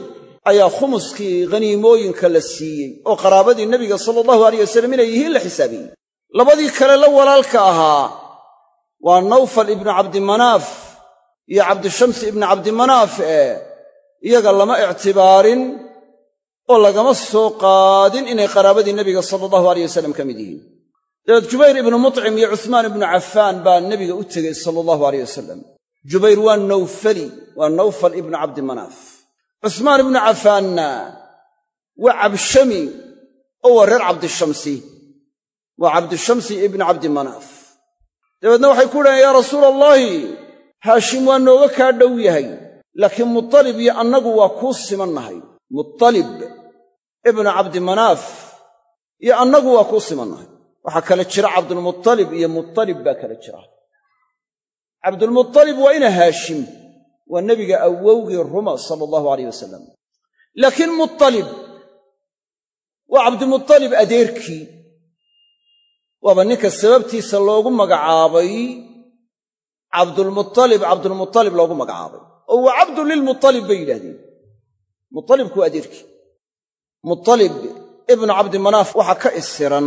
ayaa khumuskii khaniimooyinka la siiyey oo qaraabadii nebiga sala allahu aleyh wasallam inay yihiin la xisaabiyey. Labadii kale la walaalka ahaa waa nawfal ibnu cabdimanaaf iyo cabdishamsi ibnu cabdimanaaf ee iyaga lama ictibaarin oo lagama soo qaadin inay qaraabadii nebiga sala allahu aleyh wasallam ka mid yihiin dabeed jubayr ibnu mutcim iyo cuhmaan ibnu cafaan baa nebiga u tegey sala allahu aleyh wasalam jubayr waa nawfali waa nawfal ibnu cabdimanaaf cusmaan ibnu cafaanna waa cabshami oo waa reer cabdishamsi waa cabdishamsi ibnu cabdimanaaf dabeedna waxay ku dhahen yaa rasuula allaahi haashim waa nooga kaa dhow yahay laakiin mutalib iyo annagu waa kuu simannahay mutalib ibnu cabdimanaaf iyo annagu waa kuu simannahay waxaa kala jira cabdulmutalib iyo mutalib baa kala jira. Cabdulmutalib waa ina haashim waa nebiga awowgii ruma sala allahu alayh wasalam laakiin mutalib waa cabdimutalib adeerkii. Waaba ninka sababtiisa loogu magacaabay cabdulmutalib cabdulmutalib loogu magacaabay. Oo waa cabdun lilmutalib bay yidhahdeen mutalibku waa adeerkii. Mutalib ibnu cabdimanaaf waxaa ka isiran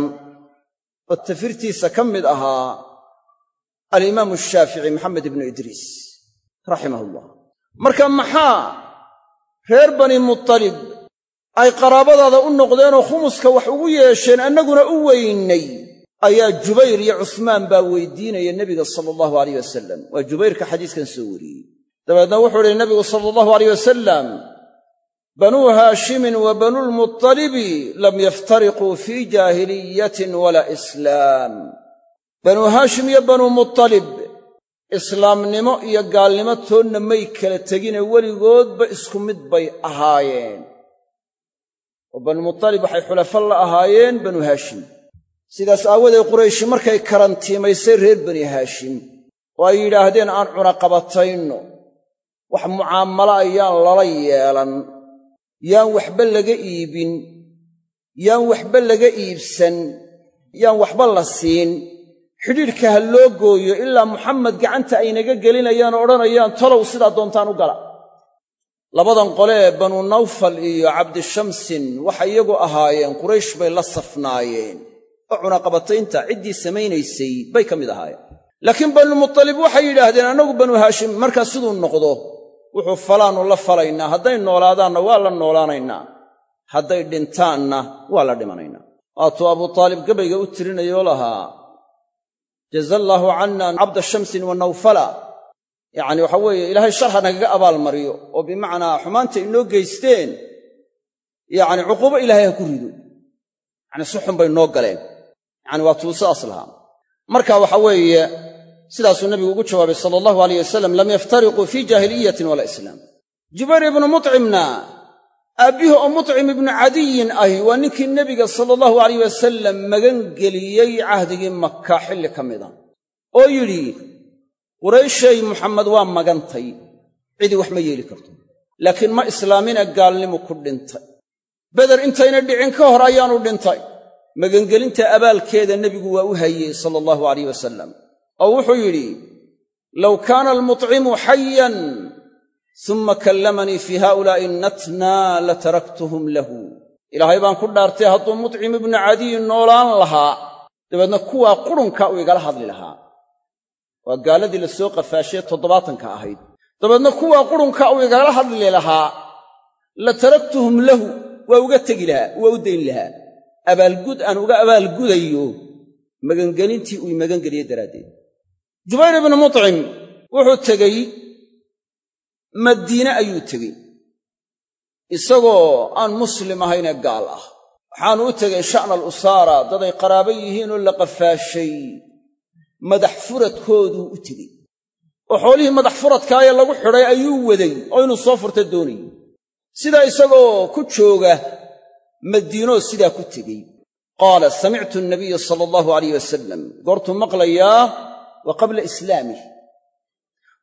oo tafirtiisa ka mid ahaa alimaamu shaafici maxamed ibnu idriis raximahullah. Marka maxaa reer bani mutalib ay qaraabadaada u noqdeenoo khumuska wax ugu yeesheen annaguna u weynay? Ayaa jubayr iyo cusmaan baa weydiinaya nebiga sala allahu alayh wasalam waa jubayrka xadiiskan soo wariyey. Dabeedna wuxuu idhi nebigu sala allahu alayh wasalam banuu haashimin wa banuulmuttalibi lam yaftariquu fii jaahiliyatin walaa islaam. Banuu haashim iyo banuu muttalib islaamnimo iyo gaalnimo toonna may kala tegine weligoodba isku mid bay ahaayeen. Oo banuumuttalib waxay xulafo la ahaayeen banuu haashim. Sidaas aawadeed qurayshi markay karantiimaysay reer bani haashim oo ay yidhaahdeen aan cunaqabatayno wax mucaamalo ayaan lala yeelan yaan waxba laga iibin yaan waxba laga iibsan yaan waxba la siin. Xidhiidhka ha loo gooyo ilaa muxamed gacanta aynaga gelinayaan odhanayaan tolow sidaa doontaan u gala. Labadan qole ee banuu nawfal iyo cabdishamsin waxay iyagu ahaayeen quraysh bay la safnaayeen. Oo cunaqabataynta ciddii samaynaysay bay ka mid ahaayeen. Laakiin banuumutalib waxay yidhaahdeen annagu banuu haashim markaa siduu noqdo wuxuu falaannu la falaynaa hadday noolaadaanna waa la noolaanaynaa hadday dhintaanna waa la dhimanaynaa waatuu abuu taalib gabayga u tirinayoo lahaa jaza allaahu canna cabda shamsin wa nawfala. Yacni waxa weeye ilaahay shar ha nagaga abaalmariyo oo bimacnaa xumaanta inoo geysteen yacni cuquubo ilaahay ha ku rido. Yacni si xun bay noo galeen. Yacni waa tuu sidaas lahaa. Marka waxa weeye sidaasuu nebigu ugu jawaabay sala allahu alayh wasalam lam yaftariquu fii jaahiliyatin walaa islaam. Jubayr ibnu mutcimna aabbihii oo mutcim ibnu cadiyin ahi waa ninkii nebiga sala allahu alayh wasalam magangeliyey cahdigii makka xilli ka mida oo yidhi qurayshay muxamed waa magantay cidii wax ma yeeli karto laakiin ma islaamina gaalnimu ku dhintay. Beder intayna dhicin ka hor ayaanu dhintay. Magangelinta abaalkeeda nebigu waa u hayey sala allahu alayh wasalam oo wuxuu yidhi low kaana almutcimu xayan summa kallamanii fii haa'ulaa'i natnaa lataraktuhum lahu. Ilaahay baan ku dhaartay hadduu mutcim ibnu cadiy noolaan lahaa dabeedna kuwaa qurunka uu igala hadli lahaa. Waa gaaladii la soo qafaashee toddobaatanka ahayd. Dabeedna kuwaa qurunka uu igala hadli lahaa la taraktuhum lahu waa uga tegi lahaa waa u dayn lahaa. Abaalgud aan uga abaalgudayo magangelintii uu magangeliye daraaddeed jubayr ibnu mutcim wuxuu tegey madiine ayuu tegey. Isagoo aan muslim ahaynee gaal ah. Waxaanu u tegey sha'na alusaara daday qaraabo yihiinoo la qafaashay. Madax furadkooduu u tegey. Oo xoolihii madax furadkaayee lagu xidhay ayuu waday oo inuu soo furta doonayey sidaa isagoo ku jooga madiinoo sidaa ku tegey. Qaala samictu nabiya sala allahu alayh wasalam goortuu maqlayaa wa qabla islaamih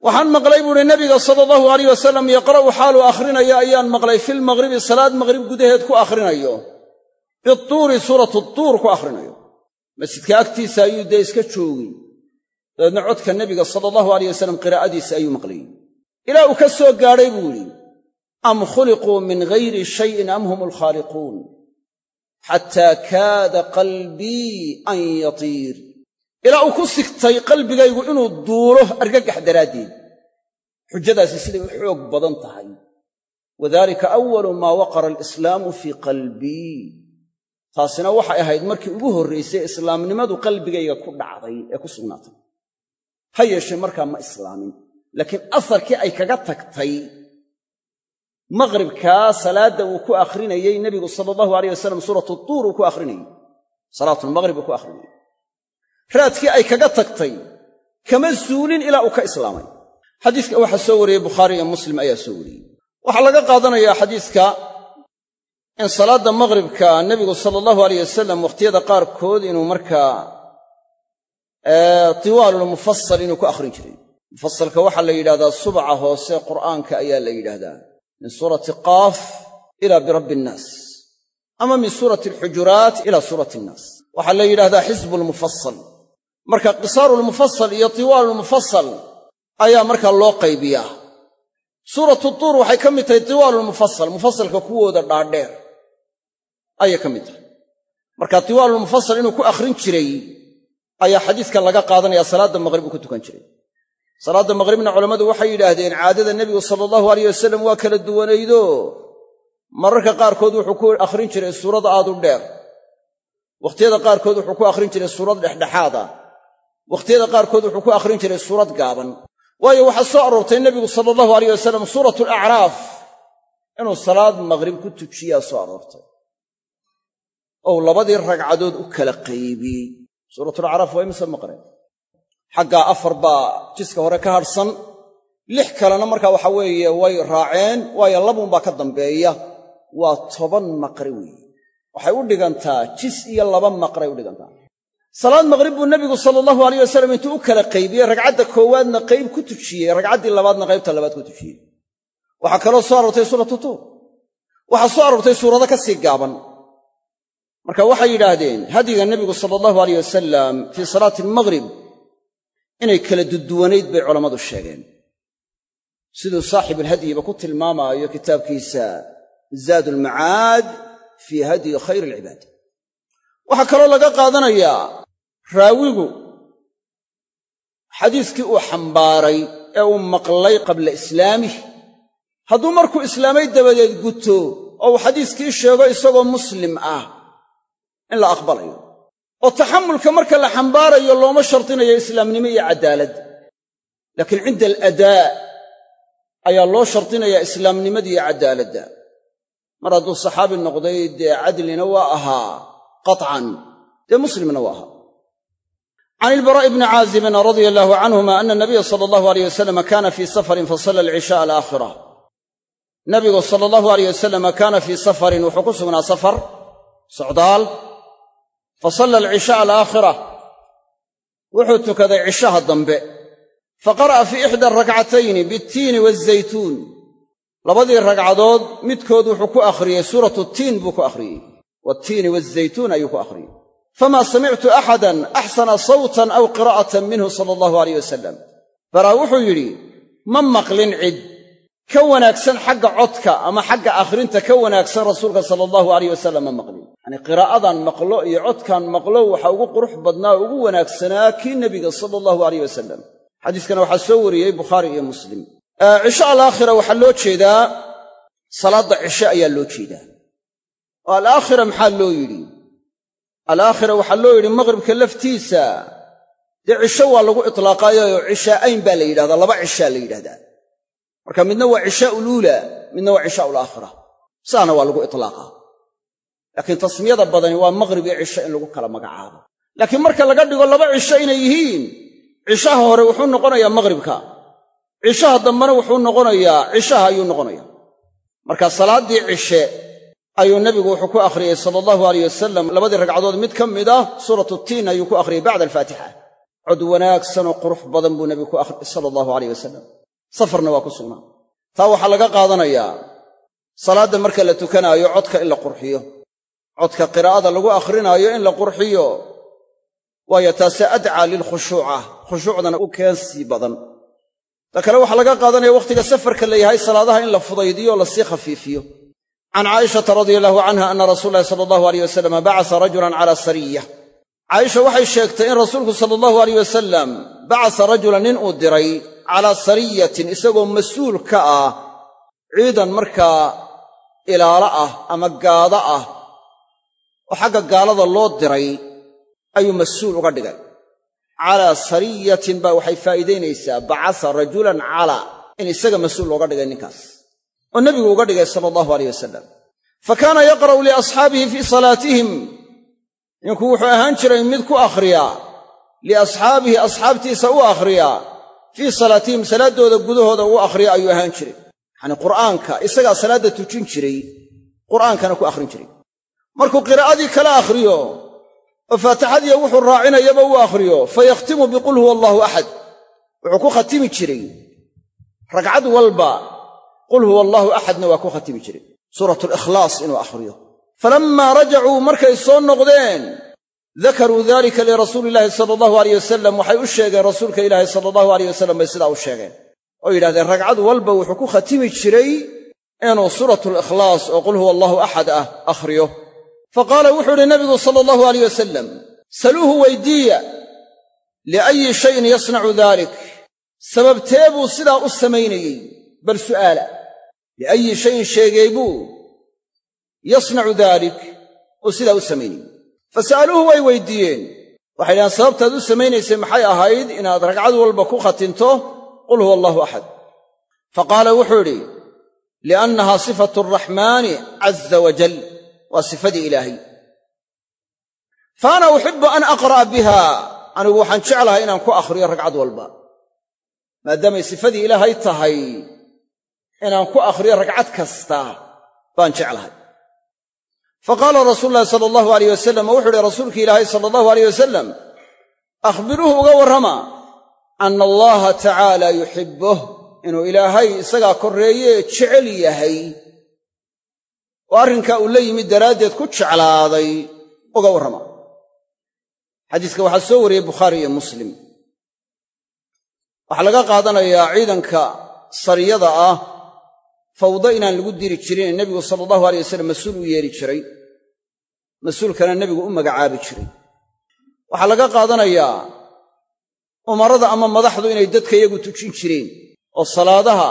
waxaan maqlay buuhi nabiga sala allahu alayh wasalam yaqra'u xaaluu akhrinaya ayaan maqlay filmaqhribi salaad maqhrib gudaheed ku akhrinayo bituuri suuratu tuur ku akhrinayo masjidka agtiisa ayuu dee iska joogay. Dabeedna codka nebiga sala allahu alayh wasalam qiraa'adiisa ayuu maqlayey ilaa uu ka soo gaadhay buu yidhi am khuliquu min ghayri shayin am hum alkhaaliquun xataa kaada qalbii an yatiir ilaa uu ku sigtay qalbigaygu inuu duulo argagax daraaddeed. Xujadaasi siday u xoog badan tahay. Wadalika awalu maa waqara alislaamu fii qalbii taasina waxay ahayd markii ugu horraysay islaamnimadu qalbigayga ku dhacday ee ku sugnaatay. Ha yeeshee markaa ma islaamin laakiin asarkii ay kaga tagtay maqhribkaa salaadda uu ku akhrinayey nebigu sala allahu alayh wasalam suuratu tuur uu ku akhrinayey salaatulmaqhrib uu ku akhrinayey raadkii ay kaga tagtay kama suulin ilaa uu ka islaamay. Xadiiska waxaa soo wariyey bukhaari iyo muslim ayaa soo wariyey. Waxaa laga qaadanayaa xadiiska in salaadda maqhribka nebigu sala allahu alayh wasalam wakhtiyada qaarkood inuu markaa tiwaalulmufasal inuu ku akhrin jiray. Mufasalka waxaa la yidhahdaa subaca hoose qur'aanka ayaa la yidhaahdaa. Min suurati qaaf ila birabbi innaas ama min suurati alxujuraat ila suurati innaas waxaa la yidhahdaa xisbu lmufasal marka qisaarulmufasal iyo tiwaalulmufasal ayaa markaa loo qaybiyaa. Suuratu tuur waxay ka mid tahay tiwaalulmufasal mufasalka kuwooda dhaadheer ayay ka mid tahay. Marka tiwaalulmufasal inuu ku akhrin jiray ayaa xadiiskan laga qaadanaya salaadda maqhrib uu ku tukan jiray. Salaadda maqhribna culammadu waxay yidhaahdeen caadada nebigu sala allahu alayh wasalam waa kala duwanaydo. Mararka qaarkood wuxuu ku akhrin jiray suurad aad u dheer. Wakhtiyada qaarkood wuxuu ku akhrin jiray suurad dhexdhexaada wakhtiyada qaarkood wuxuu ku akhrin jiray suurad gaaban. Waayo waxaa soo aroortay nebigu sala allahu alayh wasalam suuratu alacraaf inuu salaad maqhrib ku tujiyaa soo aroortay. Ou labadii ragcadood u kala qaybiyey suuratulacraaf waa imise maqreen xaggaa afar baa jiska hore ka hadhsan lix kalena markaa waxa weeye way raaceen waayo labuunbaa ka dambeeya. Waa toban maqre weeye. Waxay u dhigantaa jis iyo laba maqray u dhigantaa salaad maqrib buu nebigu sala allahu alayh wasalam intuu u kala qaybiyey ragcadda koowaadna qayb ku tujiyey ragcaddii labaadna qaybta labaad ku tujiyey. Waxaa kaloo soo aroortay suuratu tuur. Waxaa soo aroortay suurado ka sii gaaban. Marka waxay yidhaahdeen hadyiga nebigu sala allahu alayh wasalam fii salaati almaqhrib inay kala duduwanayd bay culammadu sheegeen. Siduu saaxibualhadyiba ku tilmaamaayo kitaabkiisa zaadulmacaad fii hadyi khayr alcibaad waxaa kaloo laga qaadanayaa raawigu xadiiskii uu xambaaray ee uu maqlay qabla islaamih. Hadduu markuu islaamay dabadeed guto oo uu xadiiskii sheego isagoo muslim ah in la aqbalayo. Oo taxamulka marka la xambaarayo looma shardinayo islaamnimo iyo caddaalad laakiin cinda aladaa ayaa loo shardinayaa islaamnimadii iyo caddaaladda mar hadduu saxaabi noqday dee cadlina waa ahaa qaطcan dee muslimna waa ahaa can ilbaraa'i bni caazibin radia allaahu canhuma ana nabiya sala allahu aleyh wasalam kaana fii safarin fasalla alcishaaa alaakhira nabigu sala allahu aleyh wasalam kaana fii safarin wuxuu ku sugnaa safar socdaal fasalla alcishaaa alaakhira wuxuu tukaday cishaha dambe faqara'a fii ixda arakcatayni biitiini waazaytuun labadii ragcadood midkood wuxuu ku akhriyey suuratu tiin buu ku akhriyey waatiini wazaytuun ayuu ku akhriyey. Famaa samictu axadan axsana sawtan aw qiraa'atan minhu sala allahu alayh wasalam baraa wuxuu yidhi ma maqlin cid. Ka wanaagsan xagga codka ama xagga akhrinta ka wanaagsan rasuulka sala allahu alayh wasalam ma maqlin. Yacanii qiraa'adan maqlo iyo codkan maqlo waxa ugu qurux badnaa oo ugu wanaagsanaa kii nebiga sala allahu alayh wasalam xadiiskana waxaa soo wariyey bukhaari iyo muslim. Cisho alaakhira waxaa loo jeedaa salaadda cishe ayaa loo jeedaa oo alaakhira maxaa loo yidhi? Alaakhira waxaa loo yidhi maqhribka laftiisa dee cisho waa lagu itlaaqaayoo cishaa'ayn baa la yidhahdaa laba cishaa la yidhahdaa. Marka midna waa cishaa uluula midna waa cishaa ulaakhira. Saana waa lagu itlaaqaa. Laakiin tasmiyada badani waa maqhrib iyo cisho in lagu kala magacaabo. Laakiin marka laga dhigo laba cisho inay yihiin cishaha hore wuxuu noqonayaa maqhribka. Cishaha dambena wuxuu noqonayaa cishaha ayuu noqonaya marka salaaddii cishe ayuu nebigu wuxuu ku akhriyey sala allahu alayh wasalam labadii ragcadood mid ka mid ah suuratu tiin ayuu ku akhriyey bacda alfaatixa. Cod wanaagsanoo qurux badan buu nebigu ku akhriyey sala allahu alayh wasalam safarna waa ku sugnaa. Taa waxaa laga qaadanayaa salaadda marka la tukanaayo codka in la qurxiyo. Codka qiraa'ada lagu akhrinaayo in la qurxiyo. Waayo taase adcaa lilkhushuuca khushuucdana u keensii badan. Ta kale waxaa laga qaadanaya wakhtiga safarka la yahay salaadaha in la fudaydiyo o la sii khafiifiyo can caa'ishata radia allahu canha ana rasuula llahi sala allahu aleyh wasalam bacasa rajulan cala sariya caaisha waxay sheegtay in rasuulku sala allahu aleyh wasalam bacasa rajulan nin uu diray calaa sariyatin isagoo mas'uul ka ah ciidan markaa ilaalo ah ama gaado ah oo xagga gaalada loo diray ayuu mas'uul uga dhigay calaa sariyatin baa waxay faa'iidaynaysaa bacasa rajulan calaa in isaga mas'uul looga dhigay ninkaas oo nebigu uga dhigay sala allahu aleyh wasalam fa kaana yaqra'u liasxaabihi fii salaatihim. Ninku wuxuu ahaan jiray mid ku akhriyaa liasxaabihi asxaabtiisa u akhriyaa fii salaatihim salaaddooda gudahooda ugu akhriya ayuu ahaan jiray. Yacanii qur'aanka isagaa salaadda tujin jiray qur'aankana ku akhrin jiray. Markuu qiraa'adii kala akhriyo oo faatixadiiya wuxuu raacinayaba uu akhriyo fa yakhtimu biqul huwa allaahu axad wuxuu ku khatimi jiray ragcad walba qul huwa allaahu axadna waa ku khatimi jiray. Suuratu likhlaas inuu akhriyo. Falammaa rajacuu markay soo noqdeen dakaruu dalika lirasuuli illaahi sala allahu aleyh wasalam waxay u sheegeen rasuulka ilaahi sala allahu aleyh wasalam bay sidaa u sheegeen. Oo yidhahdeen ragcad walba wuxuu ku khatimi jiray inuu suuratu likhlaas oo qul huwa allaahu axad ah akhriyo. Fa qaala wuxuu idhi nabigu sala allahu aleyh wasalam saluuhu weydiiya liayi shayin yasnacu dalik sababtee buu sidaa u samaynayey bal su'aala liayi shayin sheegay buu yasnacu daalik uu sidaa u samaynayey fa sa'aluuhu way weydiiyeen waxay dhahaan sababtaad u samaynaysay maxay ahayd inaad ragcad walba ku khatinto qul huwa allaahu axad fa qaala wuxuu idhi liannahaa sifatu araxmaani caza wajal waa sifadii ilaahay fa ana uxibu an aqra'a biha anigu waxaan jeclahay inaan ku akhriyo ragcad walba maadaamay sifadii ilaahay tahay inaan ku akhriyo ragcad kasta baan jeclahay. Fa qaala rasuulu llahi sala allahu alayh wasalam oo wuxuu uhi rasuulki ilaahay sala allahu alayh wasalam akhbiruuhu uga warrama anna allaha tacaala yuxibbuh inuu ilaahay isagaa korreeyee jecel yahay. Oo arrinkaa uu la yimid daraaddeed ku jeclaaday uga warrama. Xadiiska waxaa soo wariyey bukhaari iyo muslim. Waxaa laga qaadanayaa ciidanka sariyada ah fawdo inaan lagu diri jirin ee nebigu sala allahu alay wasalam mas'uul u yeeli jiray mas'uulkana nebigu u magacaabi jiray. Waxaa laga qaadanayaa umarada ama madaxdu inay dadka iyagu tujin jireen oo salaadaha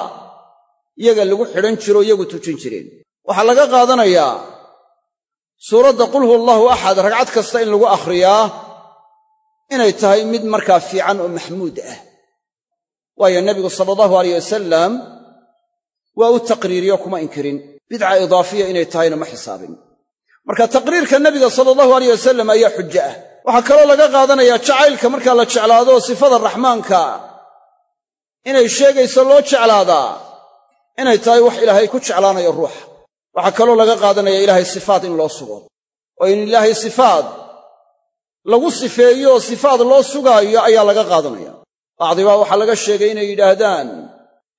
iyaga lagu xidhan jiro iyagu tujin jireen. Waxaa laga qaadanayaa suuradda qul huwa allaahu axad ragcad kasta in lagu akhriyaa inay tahay mid markaa fiican oo maxmuud ah. Waayo nebigu sala allahu alayh wasalam waa u taqriiriyo kuma inkirin. Bidca idaafiya inay tahayna ma xisaabin. Marka taqriirka nebiga sala allahu alayh wasalam ayaa xujo ah. Waxaa kaloo laga qaadanayaa jacaylka markaa la jeclaado sifada raxmaanka. Inay sheegayso loo jeclaadaa. Inay tahay wax ilaahay ku jeclaanayo ruuxa waxaa kaloo laga qaadanaya ilaahay sifaad in loo sugo. Oo in ilaahay sifaad lagu sifeeyo sifaad loo sugaayo ayaa laga qaadanaya. Bacdibaa waxaa laga sheegay inay yidhaahdaan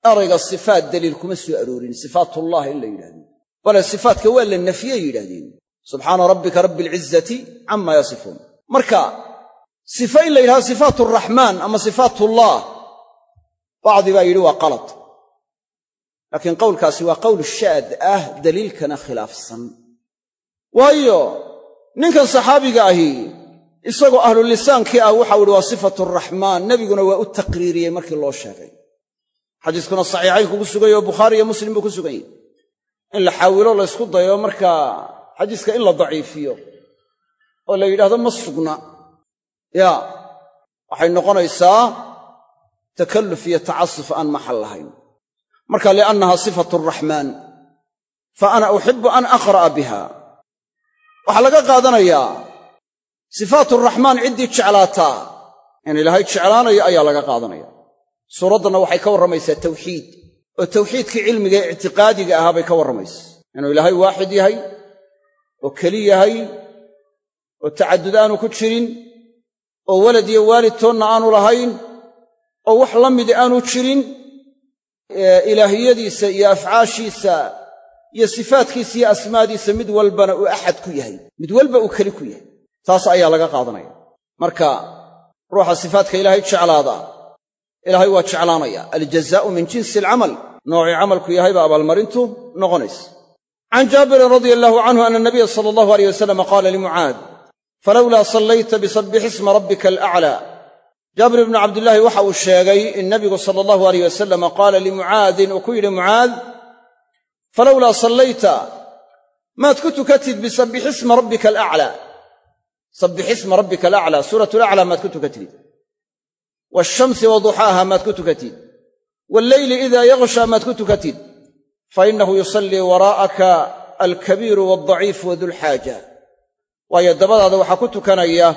erayga sifaat daliil kuma soo aroorin sifaatullah in la yidhahdo bale sifaatka waa la nafiyey yidhahdeen subxaana rabbika rabbi alcizati cama yasifuun. Marka sifa in la yidhahdo sifaat araxmaan ama sifaatullah bacdi baa yidhi waa qalad. Laakiin qowlkaasi waa qowl shaad ah daliilkana khilaafsan. Waayo ninkan saxaabiga ahi isagoo ahlulisaankii ah waxau ihi waa sifatu araxmaan nebiguna waa u taqriiriyey markii loo sheegay xadiiskuna saxiixayn kugu sugay oo bukhaari iyo muslim buu ku sugan yahy in la xaawilo laysku dayo markaa xadiiska in la daciifiyo oo la yidhahdo ma sugna. Yaa waxay noqonaysaa takalluf iyo tacasuf aan maxal lahayn. Marka liannaha sifatu araxmaan fa ana uxibu an aqra'a biha. Waxaa laga qaadanayaa sifaatu araxmaan ciddii jeclaataa. In ilaahay jeclaanayo ayaa laga qaadanaya suuraddanna waxay ka warramaysaa tawxiid. Oo tawxiidkii cilmiga ee ictiqaadiga ahaa bay ka warramaysa inuu ilaahay waaxid yahay oo keli yahay oo tacaddud aanu ku jirin oo walad iyo waalid toonna aanu lahayn oo wax la midi aanu jirin ilaahiyadiisa iyo afcaashiisa iyo sifaatkiisa iyo asmaadiisa mid walbana uu axad ku yahay. Mid walba uu keli ku yahay. Taas ayaa laga qaadanaya. Marka ruuxa sifaatka ilaahay jeclaadaa ilaahay waa jeclaanaya. Aljazaa'u min jinsi alcamal noocii camalku yahay baa abaalmarintu noqonaysa. Can jaabirin radia allahu canhu ana nabiya sala allahu aleyh wasalam qaala limucaad falowlaa sallayta bisabbix isma rabbika alaclaa jaabir ibnu cabdillaahi waxa uu sheegay in nabigu sala allahu aleyh wasalam qaala limucaadin uu ku yidhi mucaad falowlaa sallayta maad ku tukatid bisabbix isma rabbika alaclaa sabbix isma rabbika alaclaa suurat alaclaa maad ku tukatid waashamsi wa duxaaha maad ku tukatid walleyli idaa yaghshaa maad ku tukatid fa innahu yusallii waraa'aka alkabiiru waaldaciifu wadulxaaja waayo dabadaada waxaa ku tukanaya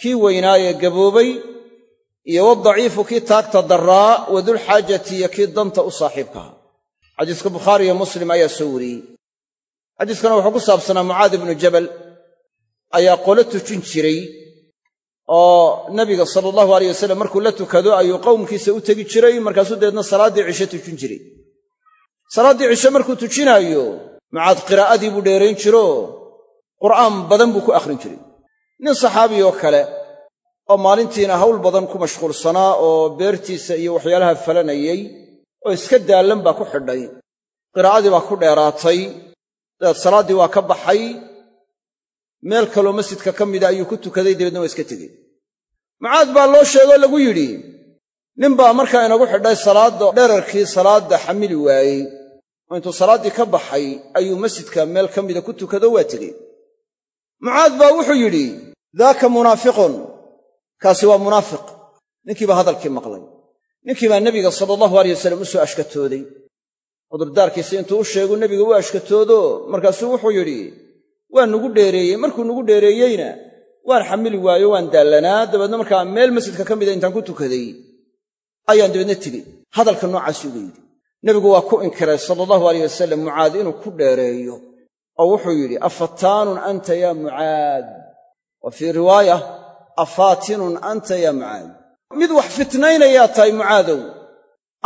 kii weynaayee gaboobay iyo wadaciifu kii taagta darraa wadulxaajati iyo kii danta u saaxiibkaha xadiiska bukhaari iyo muslim ayaa soo wariyey xadiiskana wuxuu ku saabsanaa mucaad ibnu jabal ayaa qolo tujin jiray oo nabiga sala allahu aleyh wasalam markuu la tukado ayuu qowmkiisa u tegi jiray markaasuu dabeedna salaaddii cishe tujin jiray. Salaaddii cishe markuu tujinaayo mucaad qiraa'adii buu dheerayn jiro qur'aan badan buu ku akhrin jiray. Nin saxaabi oo kale oo maalintiina hawl badan ku mashquulsanaa oo beertiisa iyo waxyaalaha falanayey oo iska daallan baa ku xidhay qiraa'adii baa ku dheeraatay dabeed salaaddii waa ka baxay meel kaloo masjidka ka mida ayuu ku tukaday dabeedna waa iska tegey mucaad baa loo sheegoo lagu yidhi ninbaa markaa inagu xidhay salaadda dherarkii salaadda xamili waayey. Oo intuu salaaddii ka baxay ayuu masjidka meel ka mida ku tukado waa tegey mucaad baa wuxuu yidhi daaka munaafiqun. Kaasi waa munaafiq. Ninkii baa hadalkii maqlay. Ninkii baa nebiga sala allahu aleyh wasalam u soo ashkatooday. Cudurdaarkiisa intuu u sheegu nebiga u ashkatoodo markaasuu wuxuu yidhi waa nugu dheereeyey. Markuu nugu dheereeyeyna waan xamili waayo waan daallanaa. Dabeedna markaa meel masjidka ka mida intaan ku tukaday ayaan dabeedna tegey hadalka noocaasi uga yidhi. Nebigu waa ku inkiray sala allahu aleyh wasalam mucaad inuu ku dheereeyo oo wuxuu yidhi afataanun anta yaa mucaad? Wa fii riwaaya afaatinun anta yaa mucaad. Mid wax fitnaynayaa tahay mucaadow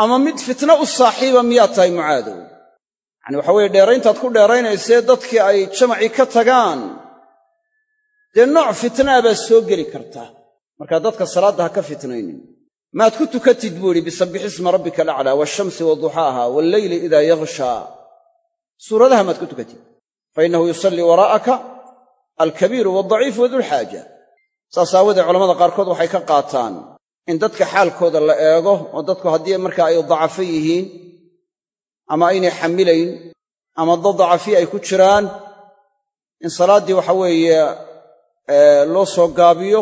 ama mid fitno u saaxiiba miyaa tahay mucaadow yacani waxa weeye dheerayntaad ku dheeraynaysee dadkii ay jamacii ka tagaan. Dee nooc fitnaa baa soo geli karta markaa dadka salaadda ha ka fitnaynin. Maad ku tukatid buu idhi bisabbix isma rabbika alaclaa waashamsi wa duxaaha walleyli idaa yaghshaa suuradaha maad ku tukatid. Fa innahu yusallii waraa'aka alkabiiru waaldaciifu wadulxaaja saas aawadee culamada qaarkood waxay ka qaataan in dadka xaalkooda la eego oo dadku haddii markaa ay dacafo yihiin ama aynay xamilayn ama dad dacafiya ay ku jiraan in salaaddii waxa weeye loo soo gaabiyo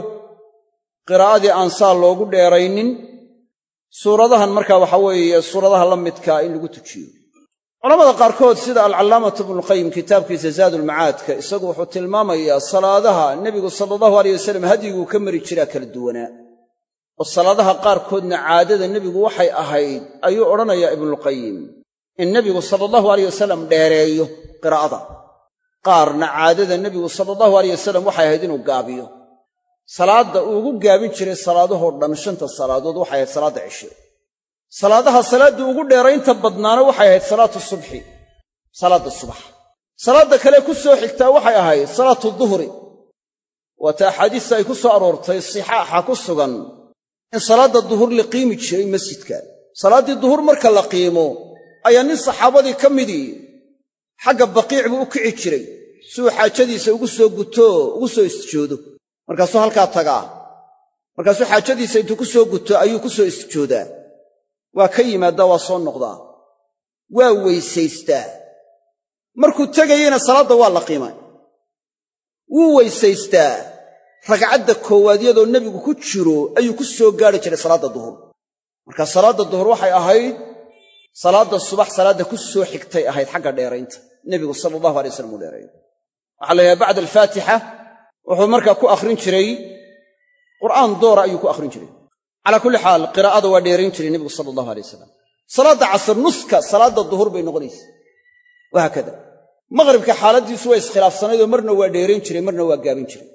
qiraa'adii aan saa loogu dheeraynin suuradahan markaa waxa weeye suuradaha la midkaa in lagu tujiyo. Culamada qaarkood sida alcallaamatu ibnuulqayim kitaabkiisa zaadulmacaadka isagu wuxuu tilmaamayaa salaadaha nebigu sala allahu aleyh wasalam hadyiguu ka mari jiraa kala duwanaa. Oo salaadaha qaarkoodna caadada nebigu waxay ahayd ayuu odhanayaa ibnuulqayim in nebigu sala allahu aleyh wasalam dheereeyo qiraa'ada. Qaarna caadada nebigu sala allahu aleyh wasalam waxay ahayd inuu gaabiyo. Salaadda uu ugu gaabin jiray salaadahoo dhan shanta salaadood waxay ahayd salaadda cishe. Salaadaha salaaddii ugu dheeraynta badnaana waxay ahayd salaatu subxi salaadda subax. Salaadda kale ku soo xigtaa waxay ahayd salaatu duhri. Waata axaadiista ay ku soo aroortay sixaaxa ku sugan in salaadda duhur la qiimi jiray masjidka. Salaaddii duhur marka la qiimo ayaa nin saxaabadii ka midii xagga baqiic buu u kici jiray. Si uu xaajadiisa ugu soo guto ugu soo isjoodo. Markaasuu halkaa tagaa. Markaasuu xaajadiisa intuu ku soo guto ayuu ku soo isjoodaa. Waa ka yimaaddaa waa soo noqdaa. Waa weysaystaa. Markuu tegayeyna salaadda waa la qiimay. Wuu weysaystaa. Ragcadda koowaad yadoo nebigu ku jiro ayuu ku soo gaari jiray salaadda duhur. Marka salaadda duhur waxay ahayd salaadda subax salaadda ku soo xigtay ahayd xagga dheeraynta. Nebigu sala allahu alay waslam uu dheeray waxaa la yidhaha bacda alfaatixa wuxuu markaa ku akhrin jiray qur'aan doora ayuu ku akhrin jiray. Calaa kulli xaal qiraa'ada waa dheerayn jiray nebigu sala allahu alay wasalam salaadda casr nuska salaadda duhur bay noqonaysa. Wahaakada maqhribka xaaladdiisu waa iskhilaafsanaydoo marna waa dheerayn jiray marna waa gaabin jiray.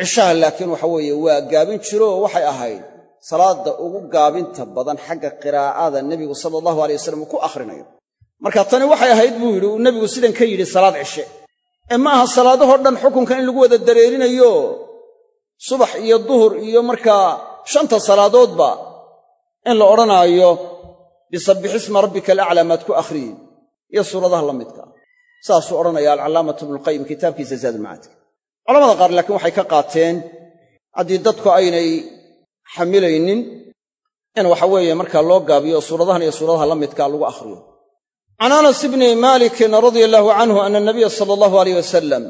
Cishaha laakiin waxa weeye waa gaabin jirooo waxay ahayd salaadda ugu gaabinta badan xagga qiraa'ada nebigu sala allahu alay wasalam uu ku akhrinayo. Marka tani waxay ahayd buu yidhi uu nebigu sidan ka yidhi salaad cishe. Ee ma aha salaadahoo dhan xukunka in lagu wada dareerinayo? Subax iyo duhur iyo markaa shanta salaadoodba in la odhanaayo bisabbixisma rabbika alaclaa maad ku akhriyin. Iyo suuradaha la midka. Saasuu odhanaya alcallaamatu ibnulqayim kitaabkiisa zaadulmacaadka culamada qaar laakiin waxay ka qaateen haddii dadku aynay xamilaynin in waxa weeye markaa loo gaabiyo suuradahan iyo suuradaha la midkaa lagu akhriyo. Can anas bni maalikin radia allahu canhu ana anabiya sala allahu aleyh wasalam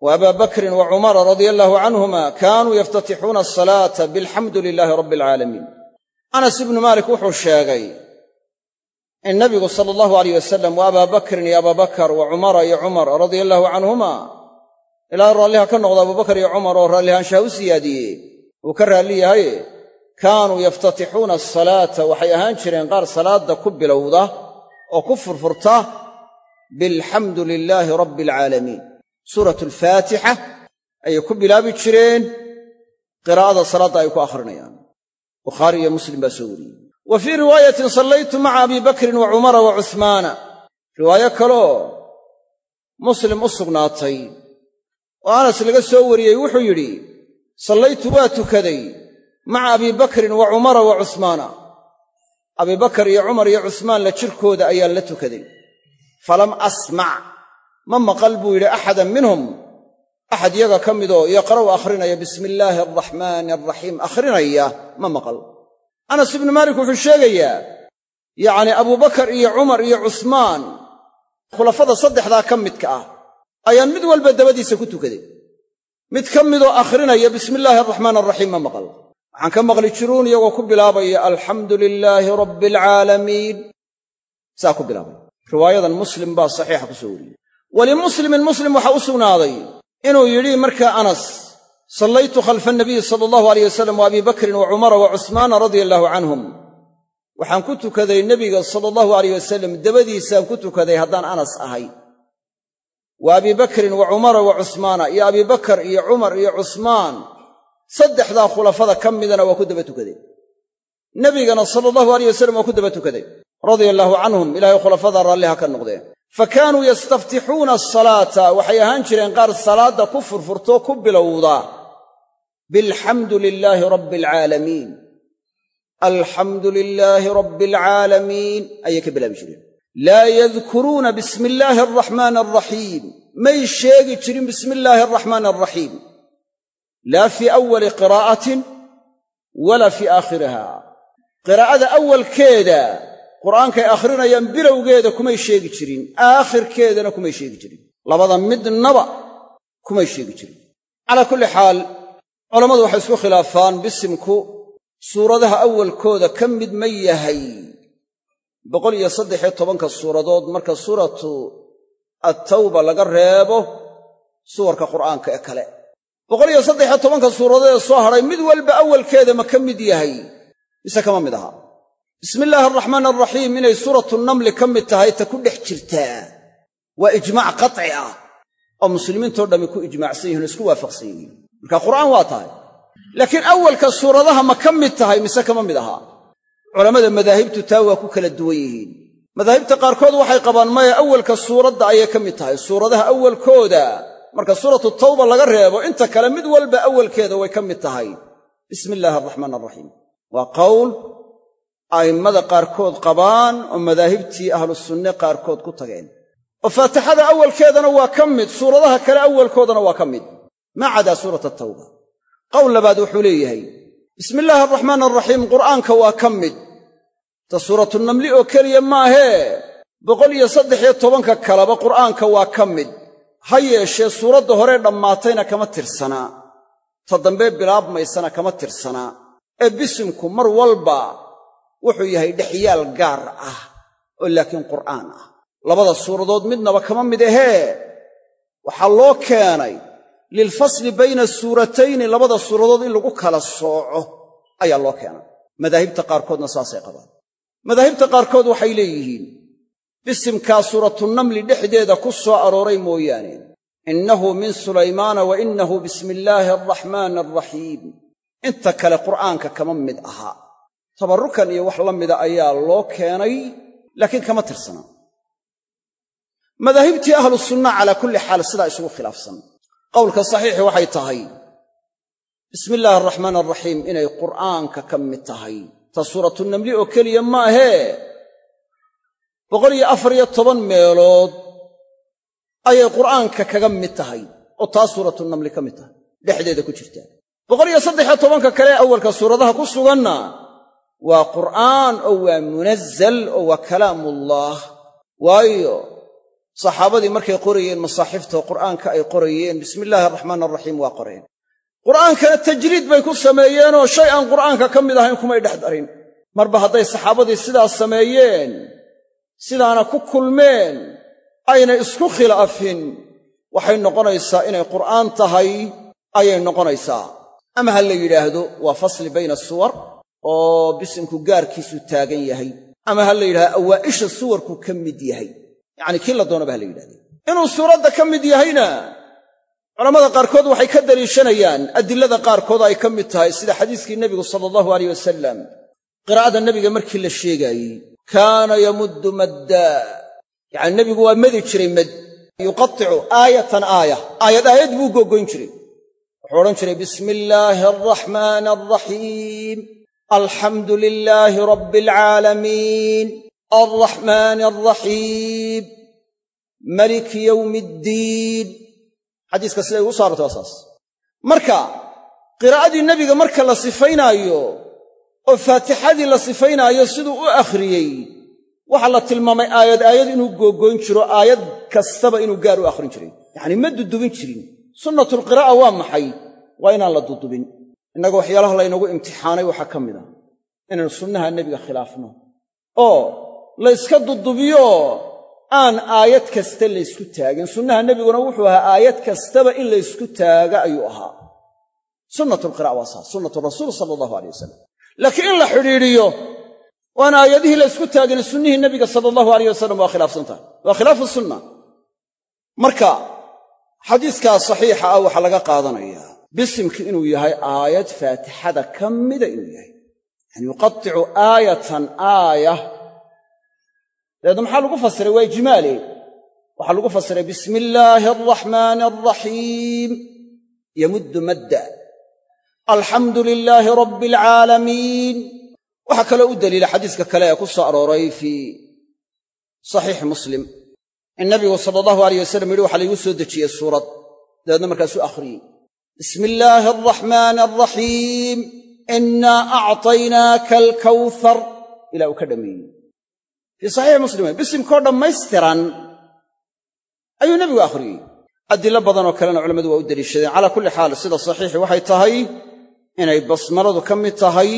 wa aba bakrin wa cumara radia allahu canhuma kaanuu yaftatixuuna asalaata bilxamdu lilaahi rabbi alcaalamiin anas ibnu maalik wuxuu sheegay in nabigu sala allahu aleyh wasalam wa abaa bakrin iyo abaa bakar wa cumara iyo cumar radia allahu canhuma ilaahay raalliha ka noqda abubakar iyo cumar oo raallihaanshaha u siyaadiye uu ka raalli yahaye kaanuu yaftatixuuna asalaata waxay ahaan jireen qaar salaadda ku bilowda oo ku furfurta bilxamdu lilaahi rabbi alcaalamiin suuratu alfaatixa ayay ku bilaabi jireen qiraa'ada salaadda ay ku akhrinayaan. Bukhaari iyo muslim baa soo wariyey. Wa fii riwaayatin sallaytu maca abi bakrin wa cumara wa cuhmaana riwaayo kaleoo muslim u sugnaatay oo anas laga soo wariyey wuxuu yidhi sallaytu waa tukaday maca abii bakrin wa cumara wa cusmaana. Abiibakar iyo cumar iyo cusmaan la jirkooda ayaan la tukaday. Falam asmac. Ma maqal buu yidhi axadan minhum? Axad yaga ka midoo yaqra'u akhrinaya bismi illaahi alraxmaani alraxiim akhrinaya ma maqal. Anas ibnu maalik wuxuu sheegayaa yacnii abubakar iyo cumar iyo cusmaan khulafada saddexdaa ka midka ah ayaan mid walba dabadiisa ku tukaday mid ka midoo akhrinaya bismi illaahi araxmaan araxiim ma maqal waxaan ka maqli jiruun iyagoo ku bilaabaya alxamdu lilaahi rabbi alcaalamiin saa ku bilaabay riwaayadan muslim baa saxiixa ku soo wariyey. Walimuslimin muslim waxaa u sugnaaday inuu yidhi markaa anas sallaytu khalfa anabiyi sala allahu alayh wasalam wa abii bakrin wa cumara wa cusmaana radia allaahu canhum. Waxaan ku tukaday nebiga sala allahu alayh wasalam dabadiisaan ku tukaday haddaan anas ahay wa abii bakrin wa cumara wa cusmaana iyo abii bakar iyo cumar iyo cusmaan saddexdaa khulafada ka midana waa ku daba tukaday. Nebigana sala allahu alayh wasalam waa ku daba tukaday. Radia allaahu canhum ilaahay khulafada raalliha ka noqdeen. Fa kaanuu yastaftixuuna asalaata waxay ahaan jireen qaar salaadda ku furfurtoo ku bilowda. Bilxamdu lilaahi rabbi alcaalamiin alxamdu lilaahi rabbi alcaalamiin ayay ka bilaabi jireen laa yadkuruuna bismi illaahi alraxmaani alraxiim may sheegi jirin bismi illaahi alraxmaani alraxiim laa fii awali qiraa'atin wala fii aakhiriha. Qiraa'ada awalkeeda qur'aankay akhrinayaan bilowgeeda kumay sheegi jirin aakhirkeedana kumay sheegi jirin. Labada midnaba kumay sheegi jirin. Calaa kulli xaal culammadu waxay isku khilaafaan bisimku suuradaha awalkooda ka mid ma yahay boqol iyo saddex iyo tobanka suuradood marka suuratu attawba laga reebo suwarka qur'aanka ee kale. Boqol iyo saddex iyo tobanka suuradood ee soo hadhay mid walba awalkeeda ma ka mid yahay mise kama mid aha? Bismi illaahi araxmaan alraxiim inay suuratu namli ka mid tahay ta ku dhex jirtaa waa ijmaac qaci ah oo muslimiintoo dhammi ku ijmaacsan yihiin o isku waafaqsan yihiin. Marka qur'aan waa tahay laakiin awalka suuradaha ma ka mid tahay mise kama mid aha culammada madaahibtu taa waa ku kala duwan yihiin. Madaahibta qaarkood waxay qabaan maya awalka suuradda ayay ka mid tahay. Suuradaha awalkooda. Marka suuratu tawba laga reebo inta kale mid walba awalkeeda way ka mid tahay. Bismi illaahi araxmaan araxiim waa qowl a'immada qaarkood qabaan oo madaahibtii ahlu sunne qaarkood ku tageen. Oo faatixada awalkeedana waa ka mid. Suuradaha kale awalkoodana waa ka mid. Maa cadaa suurata tawba. Qowl labaad wuxuu leeyahay bismi illaahi araxmaan araxiim qur'aanka waa ka mid ta suuratunamli oo keliya maahee boqol iyo saddex iyo tobanka kaleba qur'aanka waa ka mid. Ha yeeshee suuradda horee dhammaatayna kama tirsanaa ta dambee bilaabmaysana kama tirsanaa ee mar walba wuxuu yahay dhexyaal gaar ah oo laakiin qur'aan ah. Labada suuradood midnaba kama mid ahee. Waxaa loo keenay lilfasli bayna suuratayni labada suuradood in lagu kala sooco ayaa loo keenay. Madaahibta qaarkoodna saasay qabaan madaahibta qaarkood waxay leeyihiin bisimkaa suuratunamli dhexdeeda ku soo arooray mooyaane. Innahu min sulaymaana wa innahu bismi illaahi alraxmaani alraxiim inta kale qur'aanka kama mid aha. Tabarrukan iyo wax la mida ayaa loo keenay laakiin kama tirsanaa madaahibtii ahlu sunna calaa kulli xaal sidaa isugu khilaafsan. Qowlka saxiixi waxay tahay bismi illaahi araxmaan araxiim inay qur'aanka ka mid tahay ta suuratunamli oo keliya maahee boqol iyo afar iyo toban meelood ayay qur'aanka kaga mid tahay oo taa suuratunamli ka mid tahay. Dhexdeeda ku jirtaa boqol iyo saddexiyo tobanka kale awalka suuradaha ku suganna waa qur'aan oo waa munazal oo waa kalaamullaah waayo saxaabadii markay qorayeen masaaxiifta qur'aanka ay qorayeen bismi illaahi araxmaan araxiim waa qoreen qur'aankana tajriid bay ku sameeyeenoo shay aan qur'aanka ka mid ahayn kumay dhex darin. Marba hadday saxaabadii sidaas sameeyeen sidaana ku kulmeen ayna isku khilaafin waxay noqonaysaa inay qur'aan tahay ayay noqonaysaa. Ama ha la yidhaahdo waa fasli bayna suwar oo bisimku gaarkiisu taagan yahay. Ama ha la yidhahdo awaa'isha suwarku ka mid yahay. Yacni kii la doonaba ha la yidhahde inuu suuradda ka mid yahayna culammada qaarkood waxay ka daliishanayaan adilada qaarkood ay ka mid tahay sida xadiiskii nebigu sala allahu aleyh wasalam qiraa'ada nebiga markii la sheegaayey kaana yamuddu maddaa yacani nebigu waa medi jiray mad yuqaticu aayatan aaya aayad aayad buu googoyn jiray. Wuxuu odhan jiray bismi illaahi alraxmaani alraxiim alxamdu lilaahi rabbi alcaalamiin alraxmaani alraxiim maliki yowmi iddiin xadiiska siday ugu soo arortay waa saas marka qiraa'adii nebiga marka la sifaynaayo oo faatixadii la sifaynaayo siduu u akhriyey waxaa la tilmaamay aayad aayad inuu googoyn jiro aayad kastaba inuu gaar u akhrin jiray. Yacnii ma dudubin jirin. Sunnatulqiraa'a waa maxay? Waa inaan la dudubin innaga waxyaalaha laynagu imtixaanay waxaa ka mid a inaynu sunnaha nebiga khilaafno. Oo la yska dudubiyo aan aayad kasta laysku taagin sunnaha nebiguna wuxuu ahaa aayad kastaba in laysku taaga ayuu ahaa. Sunnatulqira'a waa saas. Sunnatu rasuul sala allahu alay wasalam laakiin in la xidhiidhiyo waan aayadihii la ysku taagin sunnihii nebiga sala allahu alayh wasalam waa khilaafsan tahay. Waa khilaafu sunna. Marka xadiiskaa saxiixa ah waxaa laga qaadanayaa bisimki inuu yahay aayad faatixada ka mida inuu yahay. Yani yuqaticu aayatan aaya dabeedna maxaa lagu fasiray? Waa ijmaale waxaa lagu fasiray bismi illaahi alraxmaani alraxiim yamuddu madda. Alxamdu lilaahi rabbi alcaalamiin waxaa kaloo u daliila xadiiska kale ee ku soo arooray fii saxiixi muslim. In nabigu sala allahu alayh wasalam yidhi waxa laygu soo dejiyey suurad. Dabeedna markaasuu akhriyey bismi illaahi alraxmaani alraxiim innaa acطaynaaka alkawthar. Ilaa uu fii saxiixi muslim bisimkoo dhammaystiran ayuu nebigu akhriyey adilo badanoo kalena culammadu waa u deliishadeen. Calaa kulli xaal sida saxiixi waxay tahay inay basmaladu ka mid tahay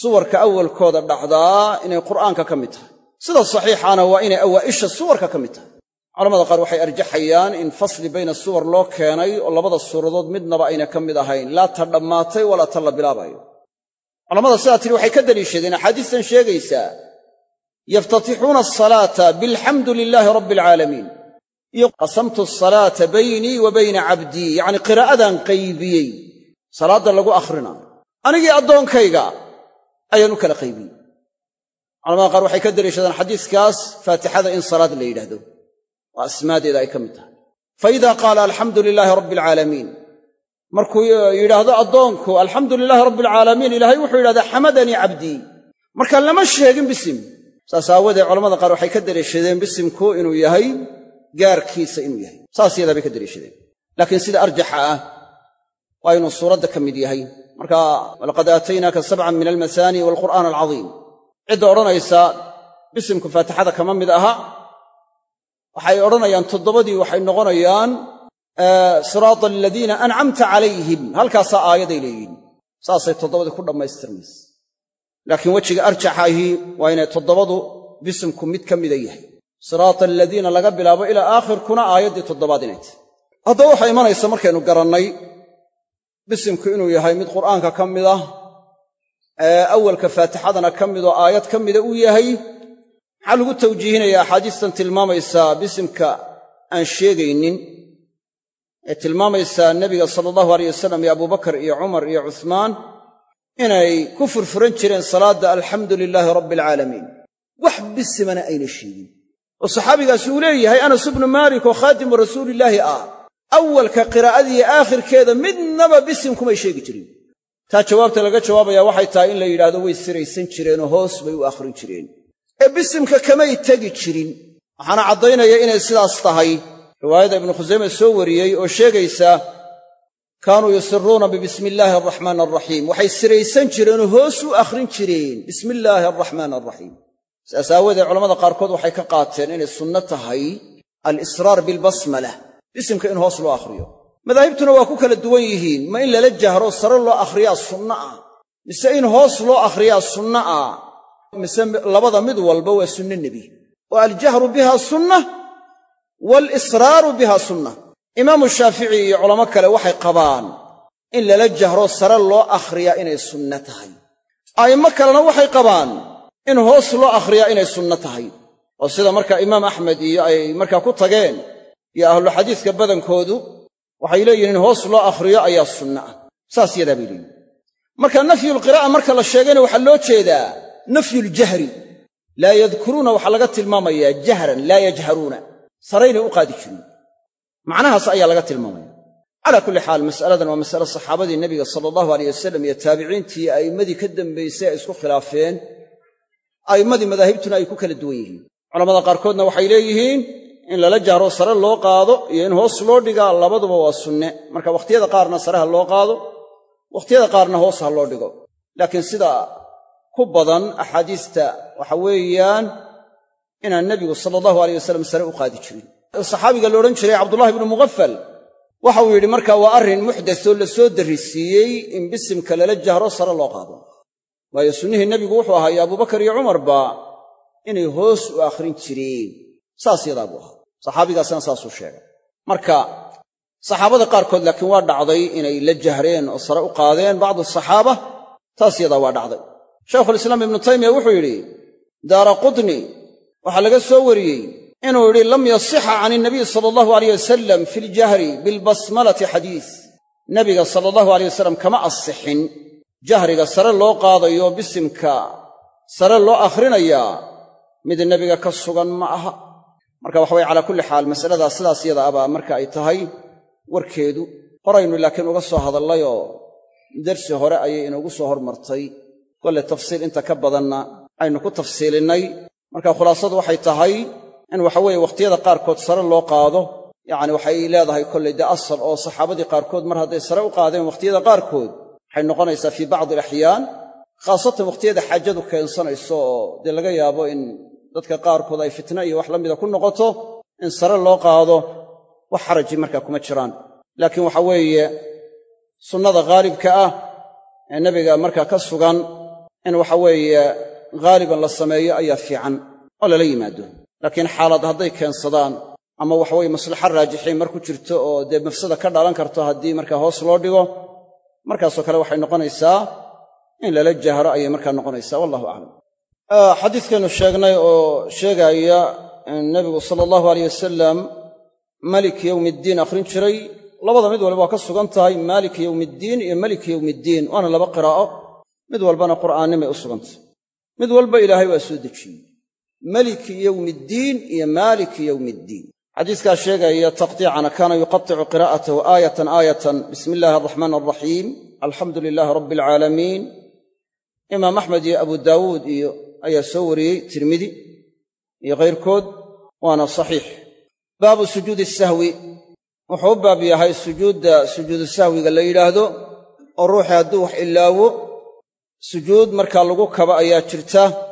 suwarka awalkooda dhacdaa inay qur'aanka ka mid tahay. Sida saxiixaana waa inay awaa'isha suwarka ka mid tahay. Culamada qaar waxay arjaxayaan in fasli bayna suwar loo keenay oo labada suuradood midnaba ayna ka mid ahayn. Laa ta dhammaatay walaa ta la bilaabayo. Culamada sidaa tiri waxay ka deliishadeen axaadiistan sheegaysaa yaftatixuuna asalaata bilxamdu lilaahi rabbi alcaalamiin iyo qasamtu asalaata baynii wa bayna cabdii yacnii qiraa'adaan qaybiyey salaadda lagu akhrina anigii addoonkayga ayaan u kala qaybiyey culamada qaar waxay ka daliishadaan xadiiskaas faatixada in salaad la yidhaahdo oo asmaadeeda ay ka mid tahay fa idaa qaala alxamdu lilaahi rabbi alcaalamiin markuu yidhaahdo addoonku alxamdu lilaahi rabbi alcaalamiin ilaahay wuxuu yidhahdaa xamadanii cabdii marka lama sheegin bisim saas aawoodee culamada qaar waxay ka daliishadeen bisimku inuu yahay gaarkiisa inuu yahay. Saas yadaa bay ka daliishadeen laakiin sida arjaxa ah waa inuu suuradda ka mid yahay. Marka walaqad aataynaaka sabcan min almasaani waalqur'aan alcadiim cidda odhanaysa bisimku faatixada kama mid aha. Waxay odhanayaan toddobadii waxay noqonayaan siraata aladiina ancamta calayhim. Halkaasaa aayaday leeyihiin saasay toddobadii ku dhammaystirmaysa laakiin wejiga arjaxahi waa inay toddobadu bisimku mid ka mida yahay. Siraata aladiina laga bilaabo ilaa aakhirkuna aayaddii toddobaad inay tahy haddaba waxaa imanaysa markaynu garannay bisimku inuu yahay mid qur'aanka ka mid ah ee awalka faatixadana ka mid oo aayad ka mida uu yahay. Maxaa lagu tawjiihinaya axaadiistan tilmaamaysaa bisimka aan sheegaynin ee tilmaamaysaa nebiga sala allahu aleyh wasalam iyo abubakar iyo cumar iyo cuhmaan inay ku furfuran jireen salaadda alxamdu lilaahi rabbi alcaalamiin wax bisimana ayna sheegin. Oo saxaabigaasi uu leeyahay anas ibnu maalik oo khaadimu rasuulillaahi ah awalka qiraa'adiiyo aakhirkeeda midnaba bisim kumay sheegi jirin taa jawaabta laga jawaabaya waxay tahay in la yidhaahdo way siraysan jireenoo hoos bay u akhrin jireen. Ee bisimka kamay tegi jirin. Waxaana caddaynaya inay sidaas tahay. Riwaayada ibnu khusayme soo wariyey oo sheegaysa kaanuu yusiruuna bibismi illaahi araxmaan alraxiim waxay siraysan jireenoo hoos u akhrin jireen. Bismi illaahi araxmaan alraxiim sidaas aawoodee culamada qaarkood waxay ka qaateen inay sunno tahay alisraar bilbasmala bisimka in hoos loo akhriyo. Madaahibtuna waa ku kala duwan yihiin ma in lala jahro sare loo akhriyaa sunno ah mise in hoos loo akhriyaa sunno ah mise labada mid walba waa sunno nebi. Oo aljahru biha sunna waalisraaru biha sunna imaamu shaafici iyo culamo kale waxay qabaan in lala jahro sare loo akhriyaa inay sunno tahay. A'immo kalena waxay qabaan in hoos loo akhriyaa inay sunno tahay. Oo sida markaa imaam axmed iyo ay markaa ku tageen iyo ahluxadiiska badankoodu waxay leeyihiin in hoos loo akhriyo ayaa sunno ah. Saas yadaa bay leeyihiin marka nafyulqiraa'a marka la sheegayna waxaa loo jeedaa nafyuljahri laa yadkuruuna waxaa laga tilmaamayaa jahran laa yajharuuna. Saraynay u qaadi jirin macnahaas ayaa laga tilmaamaya. Calaa kulli xaal mas'aladan waa mas'ale saxaabadii nebiga sala allahu aleyh wasalam iyo taabiciintii a'immadii ka dambaysay ay isku khilaafeen a'immadii madaahibtuna ay ku kala duwan yihiin. Culamada qaarkoodna waxay leeyihiin in lala jahro sare loo qaado iyo in hoos loo dhigaa labaduba waa sunne. Marka wakhtiyada qaarna sare ha loo qaado wakhtiyada qaarna hoos ha loo dhigo. Laakiin sida ku badan axaadiista waxa weeyaan inaan nebigu sala allahu aleyh wasalam sare u qaadi jirin saxaabiga la odhan jiray cabdullahi ibnu mughafal waxa uu yidhi marka waa arrin muxdasoo la soo darrisiiyey in bisimka lala jahro sare loo qaado. Waayo sunnihii nebigu wuxuu ahaa iyo abubakar iyo cumarba inay hoos u akhrin jireen. Saas yadaa buu ahaa. Saxaabigaasna saasuu sheegay. Marka saxaabada qaarkood laakiin waa dhacday inay la jahreen oo sare u qaadeen bacdu saxaaba taas yadaa waa dhacday. Shaykhulislaam ibnu taymiya wuxuu yidhi daara qudni waxaa laga soo wariyey inuu yidhi lam yasixa can inabiy sala allahu aleyh wasalam fi ljahri bilbasmalati xadiis. Nebiga sala allahu aleyh wasalam kama asixin. Jahriga sare loo qaadayo bisimka sare loo akhrinayaa. Mid nebiga ka sugan ma aha. Marka waxa weye calaa kulli xaal masaladaa sidaas yada abaa marka ay tahay warkeedu. Horaynu laakiin uga soo hadallayoo darsi hore ayay inoogu soo hormartay. Kolle tafsiil inta ka badanna aynu ku tafsiilinnay. Marka khulaasadu waxay tahay in waxaweeye wakhtiyada qaarkood sare loo qaado yacni waxay leedahay kollay dee asal oo saxaabadii qaarkood mar hadday sare u qaadeen wakhtiyada qaarkood waxay noqonaysaa fii bacdi alaxyaan khaasatan wakhtiyada xaajadu keensanayso oo dee laga yaabo in dadka qaarkood ay fitna iyo wax la mida ku noqoto in sare loo qaado wax xaraji markaa kuma jiraan. Laakiin waxa weeye sunnada khaalibka ah ee nebiga markaa ka sugan in waxa weeye haaliban la sameeyo ayaa fiican oo lala yimaado laakiin xaalad hadday keensadaan ama waxaweye maslaxa raajixiin mar ku jirto oo dee mafsada ka dhalan karto haddii markaa hoos loo dhigo markaasoo kale waxay noqonaysaa in lala jahro ayay markaa noqonaysaa. Wallahu aclam xadiidkaynu sheegnay oo sheegaaya nebigu sala allahu aleyh wasalam malik yowmiiddiin akhrin jiray. Labada mid waliba waa ka sugan tahay maalik yowmiiddiin iyo malik yowmiiddiin waana laba qiraa'o. Mid walbana qur'aannimay u sugantay mid walba ilaahay waa soo dejiyey maliki yowmiiddiin iyo maaliki yowmiiddiin xadiiskaa sheegaya taqtiicana kaana yuqaticu qiraa'atahu aayatan aayatan bismi illaahi araxmaan alraxiim alxamdu lilaahi rabbi alcaalamiin imaam axmed iyo abu daawuud iyo ayaa soo wariyey tirmidi iyo kayrkood waana saxiix baabu sujuudi sahwi wuxuu u baab yahay sujuudda sujuudu sahwiga la yidhaahdo oo ruuxii hadduu wax ilaawo sujuud markaa lagu kaba ayaa jirta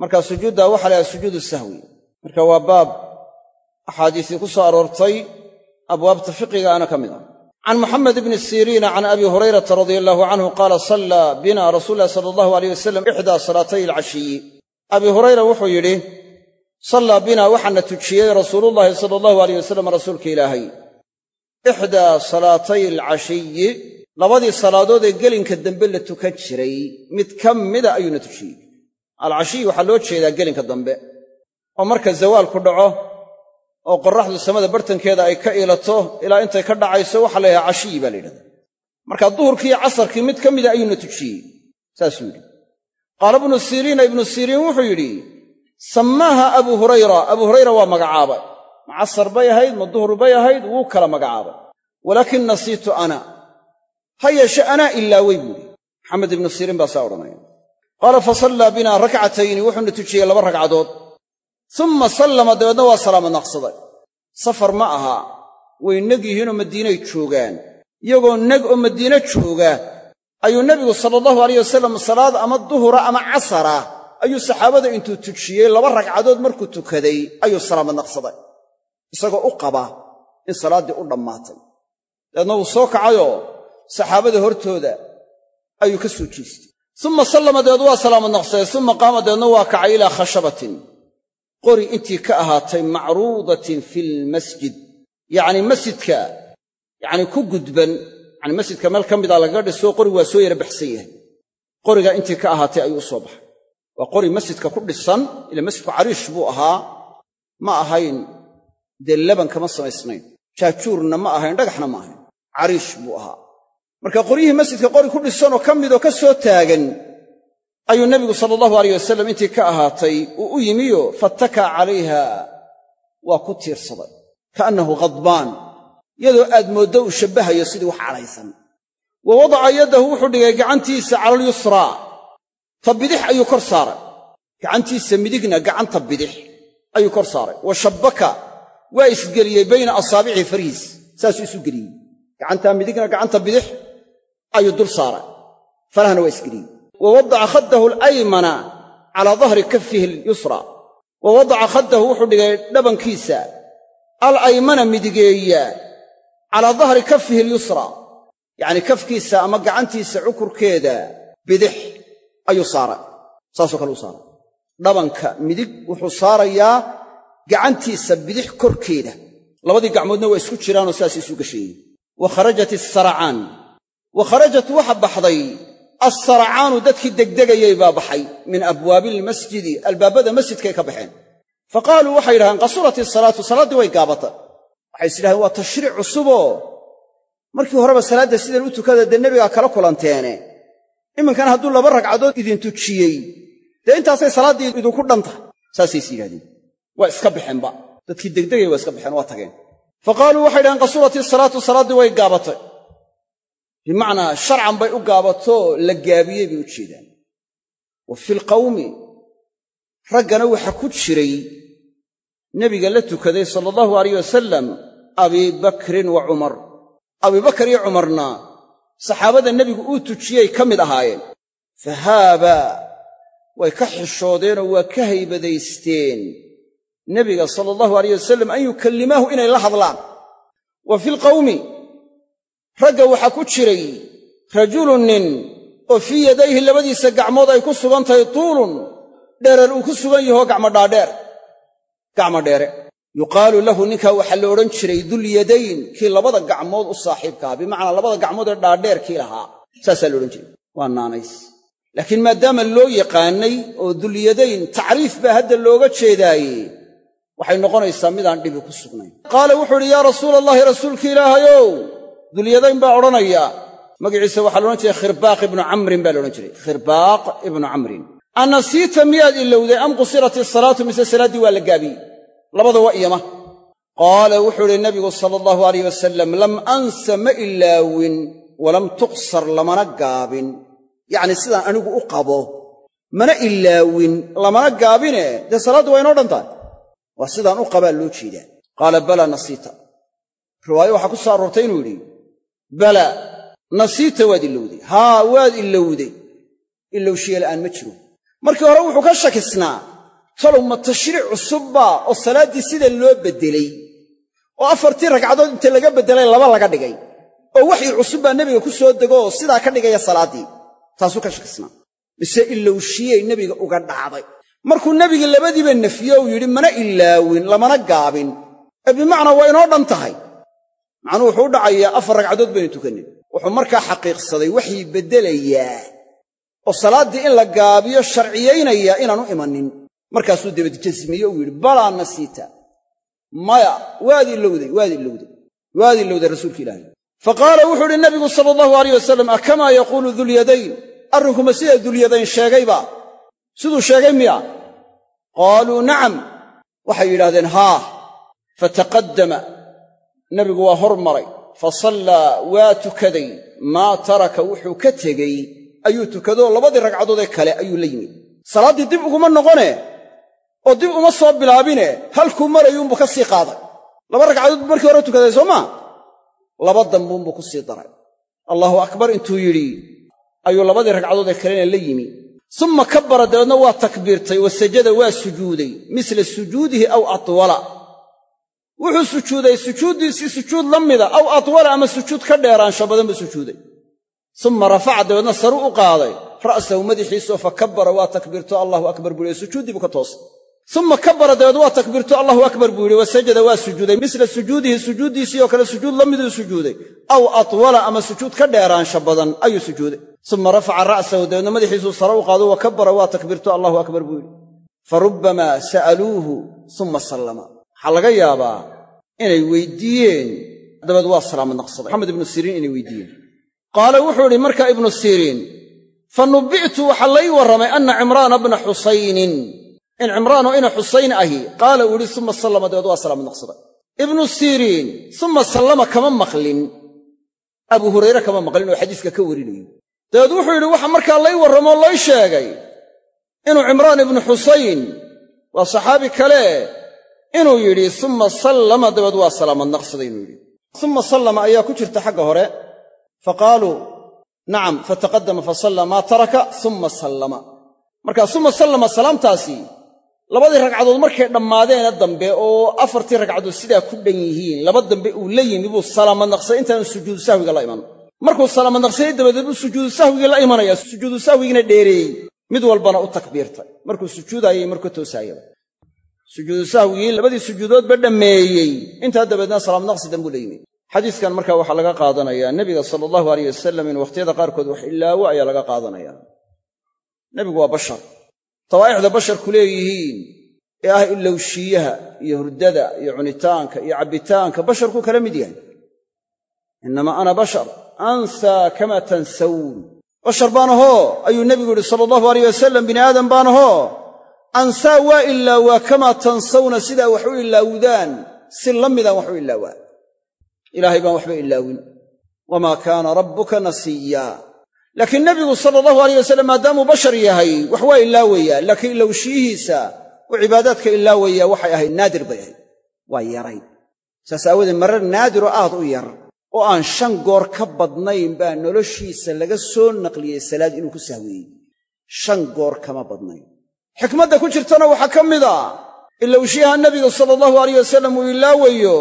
marka sujuuddaa waxa la yhaha sujuudu sahwi. Marka waa baab axaadiisii ku soo aroortay abwaabta fiqigaana ka mid ah. Can muxamed ibni siriina can abi hurayrata radia allahu canhu qaala sallaa bina rasuulu ulahi sala allahu aleyh wasalam ixdaa salaatay alcashiyi abi hurayra wuxuu yidhi sallaa bina waxaana tujiyey rasuulullaahi sala allahu aleyh wasalam rasuulka ilaahay. Ixdaa salaatay alcashiyi labadii salaadood ee gelinka dambe la tukan jiray mid ka mida ayuuna tujiyey alcashiyi waxaa loo jeedaa gelinka dambe. Oo marka zawaal ku dhaco oo qorraxdu samada bartankeeda ay ka iilato ilaa intay ka dhacayso waxaa la yidhaha cashiyi baa la yidhahdaa. Marka duhurkii casarkii mid ka mida ayuuna tujiyey. Saasuu yidhi. Qaala ibnu siriina ibnu siriin wuxuu yidhi sammaaha abuu hurayra. Abuu hurayra waa magacaabay. Ma casar bay ahayd ma duhur bay ahayd wuu kala magacaabay. Walaakin nasiitu ana. Ha yeeshe anaa ilaawey buuhi maxamed ibnu siriin baa saa odhanaya qaala fa sallaa binaa rakcatayni wuxuuna tujiyey laba ragcadood. Uma sallama dabeedna waa salaamad naqsaday. Safar ma aha way neg yihiinoo madiinay joogaan. Iyagoo neg oo madiine jooga ayuu nebigu sala allahu alayh wasalam salaad ama duhura ama casara ayuu saxaabada intuu tujiyey laba ragcadood markuu tukaday ayuu salaamad naqsaday. Isagoo u qaba in salaaddii u dhammaatay. Dabeedna wuu soo kacayoo saxaabada hortooda ayuu ka soo jeestay uma sallama dabeed waa salaamad naqsaday uma qaama dabeedna waa kacay ilaa khashabatin. Qori intii ka ahaatay macruudatin filmasjid yacnii masjidka yacni ku gudban yacni masjidka meel ka mida lagaga dhiso qori waa soo yara baxsan yahay. Qorigaa intii ka ahaatay ayuu u soo baxay. Waa qori masjidka ku dhisan ila masjidku cariish buu ahaa. Ma ahayn dee laban kama samaysnayn. Jaajuurna ma ahayn dhagaxna ma ahayn. Cariish buu ahaa marka qoryihii masjidka qori ku dhisanoo ka midoo ka soo taagan ayuu nebigu sala allahu alayh wasalam intii ka ahaatay uu u yimiyo fattakaa calayha waa ku tiirsaday. Kaannahu khadbaan iyadoo aad mooddo uu shabbahayo sidii wax cadhaysan wa wadaca yaddahu wuxuu dhigay gacantiisa cala alyusraa ta bidix ayuu kor saaray. Gacantiisa midigna gacanta bidix ayuu kor saaray. Wa shabbaka waa isgeliyey bayna asaabici farihiis saasuu isu geliyey. Gacantaa midigna gacanta bidix ayuu dul saaray. Farahna waa isgeliyey wa wadaca khaddahu alaymana calaa dahri kafihi alyusra. Wa wadaca khaddahu wuxuu dhigay dhabankiisa alaymana midigeeya calaa dahri kafihi alyusra. Yacnii kafkiisa ama gacantiisa cukurkeeda bidix ayuu saaray. Saasoo kale u saaray. Dhabanka midig wuxuu saarayaa gacantiisa bidix korkeeda. Labadii gacmoodna waa isku jiraanoo saas isu gasheeyey wa kharajat asaracaan wa kharajat waxa baxday assaracaanu dadkii degdegayay baa baxay min abwaabi almasjidi albaabada masjidkay ka baxeen. Fa qaaluu waxay yidhahdeen qasurat isalaatu salaaddii way gaabatay waxay is yidhahdeen waa tashriic cusuboo. Markii horeba salaadda sidan u tukada dee nebigaa kala kulanteene. Iminkana hadduu laba ragcadood idin tujiyey dee intaasay salaaddii idinku dhan tahay. Saasay is yidhahdeen waa iska baxeenba. Dadkii degdegay waa iska baxeen waa tageen. Fa qaaluu waxay yidhahdeen qasurat isalaatu salaaddii way gaabatay bimacnaa sharcan bay u gaabatoo la gaabiyey bay u jeedaan. Wa fi lqawmi raggana waxa ku jiray nebiga la tukaday sala allahu alayh wasalam abiibakrin wa cumar. Abibakar iyo cumarna saxaabada nebigu uu tujiyey ka mid ahaayeen. Fa haabaa way ka xishoodeenoo waa ka haybadaysteen. Nebiga sala allahu alayh wasalam an yukallimaahu inay la hadlaan. Wa fi lqawmi ragga waxaa ku jiray rajulun nin oo fii yadayhi labadiisa gacmood ay ku sugan tahay tuulun dherer uu ku sugan yahoo gacmadhaadheer gacmo dheere. Yuqaalu lahu ninkaa waxaa la odhan jiray dulyadayn kii labada gacmood u saaxiibkaha bimacnaa labada gacmood ee dhaadheer kii lahaa. Saasaa la odhan jiray. Waa naanays. Laakiin maadaama loo yaqaanay oo dulyadayn tacriif baa hadda looga jeedaaye waxay noqonaysaa midaan dhibi ku sugnayn. Qaala wuxuu idhi yaa rasuula allahi rasuulki ilaahayow dulyadayn baa odhanaya. Magaciisa waxaa laodhan jiray khirbaaq ibnu camrin baa laodhan jiray. Khirbaaq ibnu camrin. Anasiita miyaad ilowday am qusirat isalaatu mise salaaddii waa la gaabiyey? Labada wa iyama. Qaala wuxuu idhi nabigu sala allahu alayh wasalam lam ansa ma ilaawin walam tuqsar lamana gaabin. Yacni sidaan anigu u qabo mana ilaawin lamana gaabine dee salaaddu waa inoo dhan waa sidaan u qabaa loo jeedaa. Qaala balaa nasiita. Riwaayo waxaa ku soo aroortay inuu yidhi bala nasiita waad ilowday haa waad ilowday ilowshiye la'aan ma jiro. Markii hore wuxuu ka shakisnaa talow ma tashriic cusubbaa oo salaaddii sida loo beddelay. Oo afartii ragcadood inta laga beddelay laba laga dhigay. Oo waxii cusub baa nebiga ku soo dego oo sidaa ka dhigaya salaaddii. Taasuu ka shakisnaa. Mise ilowshiyey nebiga uga dhacday. Markuu nebiga labadiiba nefiye uu yidhi mana ilaawin lamana gaabin. Ee bimacnaa waa inoo dhan tahay macnuu wuxuu u dhacayaa afar ragcadood baynu tukanay. Wuxuu markaa xaqiiqsaday waxii beddelayaa oo salaaddii in la gaabiyo sharciyaynayaa inaanu imanin. Markaasuu dabadjasmiye uu yidhi balaa nasiita maya waad ilowday waad ilowday waad ilowday rasuulka ilaahay. Fa qaala wuxuu idhi nabigu sala allahu alayh wasalam akamaa yaquulu dulyadayn arrinkuma sida dulyadayn sheegayba? Siduu sheegay miya? Qaaluu nacam. Waxay yidhahdeen haa. Fataqaddama nebigu waa hor maray fa sallaa waa tukaday. Maa taraka wuxuu ka tegey. Ayuu tukadoo labadii ragcadoodee kale ayuu la yimid. Salaaddii dib uguma noqone oo dib uma soo bilaabine halkuu marayuunbuu ka sii qaaday. Laba ragcadood buu markii hore tukaday soo maa laba dambuunbuu ku sii daray. Allahu akbar intuu yidhi ayuu labadii ragcadoodee kalena la yimi. Summa kabbara dabeedna waa takbiirtay wa sajada waa sujuuday. Misla sujuudihi aw atwala wuxuu sujuuday sujuuddiisii sujuud la mida. Aw atwala ama sujuud ka dheeraansho badan buu sujuuday. Summa rafaca dabeedna saru u qaaday. Ra'sahu madaxiisoo fa waa takbiirto allahu akbar buu yihi sujuuddii buu ka toosay. Summa kabbara dabeed waa takbiirto allahu akbar buu yidhi. Wa sajada waa sujuuday. Misla sujuudihi sujuuddiisii oo kale sujuud la miduu sujuuday. Aw atwala ama sujuud ka dheeraansho badan ayuu sujuuday. Summa rafaca ra'sahu dabeedna madaxiisuu sare u qaado wa waa takbiirto allahu akbar buu yidhi. Fa rubbamaa sa'aluuhu summa sallama waxaa laga yaabaa inay weydiiyeen. Dabeed waa salaamad naqsaday maxamed ibnu siriin inay weydiiyeen. Qaala wuxuu idhi markaa ibnu siriin fa nubbi'tu waxaa lay warramay anna cimraana bna xusaynin. In cimraanoo ina xusayn ahi qaala uu yidhi suma sallama dabeed waa salaamad naqsaday ibnu siriin suma sallama kama maqlin. Abuu hurayre kama maqlin oo xadiiska ka warinayo. Dabeed wuxuu yidhi waxa markaa lay warramoo lay sheegay inuu cimraan ibnu xusayn waa saxaabi kale inuu yidhi summa sallama dabeed waa salaamad naqsaday inuu yidhi. Summa sallama ayaa ku jirta xagga hore. Fa qaaluu nacam fataqaddama fa sallaa maa taraka? Summa sallama. Marka summa sallama salaamtaasi labadii ragcadood markay dhammaadeena dambe oo afartii ragcadood sidaa ku dhan yihiin laba dambe uu la yimi buu salaamad naqsaday intaanu sujuudu sahwiga la iman. Markuu salaamad naqsaday dabadeed buu sujuudu sahwigii la imanaya sujuudu sahwigiina dheereeyey. Mid walbana u takbiirtay. Markuu sujuudaayay markuu toosaayaba sujuudu sahwigii labadii sujuudoodba dhammeeyey. Intaa dabeedna salaam naqsidan buu la yimi xadiiskan marka waxaa laga qaadanayaa nebiga sala allahu aleyh wasalam in wakhtiyada qaarkood wax ilaawo ayaa laga qaadanaya. Nebigu waa bashar. Dawaa'ixda basharku leeyihiin ee ah ilowshiyaha iyo hurdada iyo cunitaanka iyo cabbitaanka basharkuu kala mid yahay. Innamaa ana bashar ansaa kama tansawun. Bashar baan ahoo ayuu nebigu yidhi sala allahu aleyh wasalam bini aadam baan ahoo ansaa waa ilaawaa kamaa tansawna sidaa wax u ilaawdaan. Si la midaan wax u ilaawaa. Ilaahay baan waxba ilaawin. Wamaa kaana rabbuka nasiyaa laakiin nebigu sala allahu alayh wasalam maadaamuu bashar yahay wax waa ilaawayaa laakiin ilowshiyihiisa u cibaadaadka ilaawaya waxay ahayd naadir bay ahayd. Waa yaray. Saas aawoodee marar naadiroo aad u yar oo aan shan goor ka badnayn baa noloshiisa laga soo naqliyey salaad inuu ku sahweeyey shan goor kama badnayn xikmadda ku jirtana waxaa ka mid a. Ilowshiyaha nebiga sala allahu alayh wasalam uu ilaawayo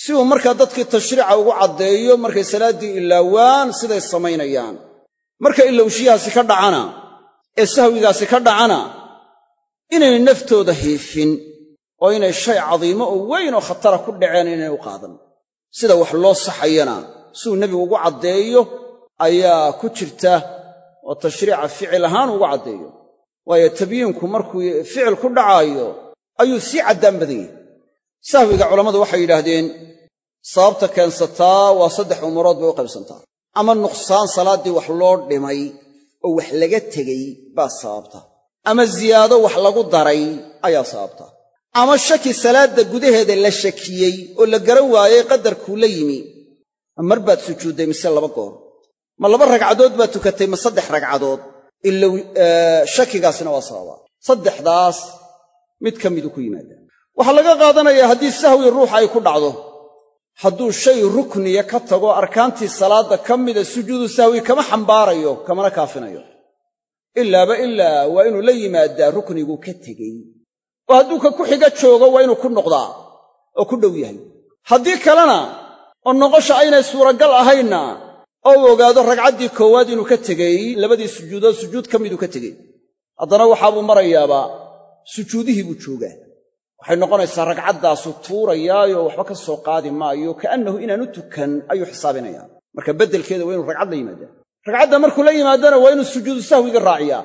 si uu markaa dadkii tashriica ugu caddeeyo markay salaaddii ilaawaan siday samaynayaan. Marka ilowshiyahaasi ka dhacana ee sahwigaasi ka dhacana inayna naftooda hiifin oo inay shay cadiimo oo weyn oo khatara ku dhaceen inay u qaadan. Sida wax loo saxayana siuu nebigu ugu caddeeyo ayaa ku jirta oo tashriica ficil ahaan ugu caddeeyo waayo tabyiinku markuu ficil ku dhacaayo ayuu sii caddaan badan yahay sahwiga culammadu waxay yidhaahdeen sababta keensataa waa saddex umurood bay u qaybsantaa. Ama nuqsaan salaaddii wax loo dhimay oo wax laga tegey baa sababta. Ama ziyaado wax lagu daray ayaa sababta. Ama shaki salaadda gudaheeda la shakiyey oo la garan waayey qadarkuu la yimi. Mar baad sujuudday mise laba goor. Ma laba ragcadood baad tukatay ma saddex ragcadood ilow shakigaasina waa sababa. Saddexdaas mid ka midu ku yimaada. Waxaa laga qaadanayaa haddii sahwi ruuxa ay ku dhacdo. Hadduu shay rukniya ka tago arkaantii salaadda ka mida sujuudu sahwi kama xambaarayo kamana kaafinayo. Ilaaba ilaa waa inuu la yimaadaa rukniguu ka tegey. Oo hadduu ka ku xiga joogo waa inuu ku noqdaa oo ku dhow yahay. Haddii kalena oo noqosha aynay suuragal ahaynna oo uu ogaado ragcaddii koowaad inuu ka tegey labadii sujuudood sujuud ka miduu ka tegey. Haddana waxaabuu marayaaba sujuudihii buu joogaa. Waxay noqonaysaa ragcaddaasu tuurayaayo waxba ka soo qaadi maayo ka'annahu inaanu tukan ayuu xisaabinayaa. Marka beddelkeeda waa inuu ragcad la yimaadaa. Ragcadda markuu la yimaadana waa inuu sujuudu sahwiga raaciyaa.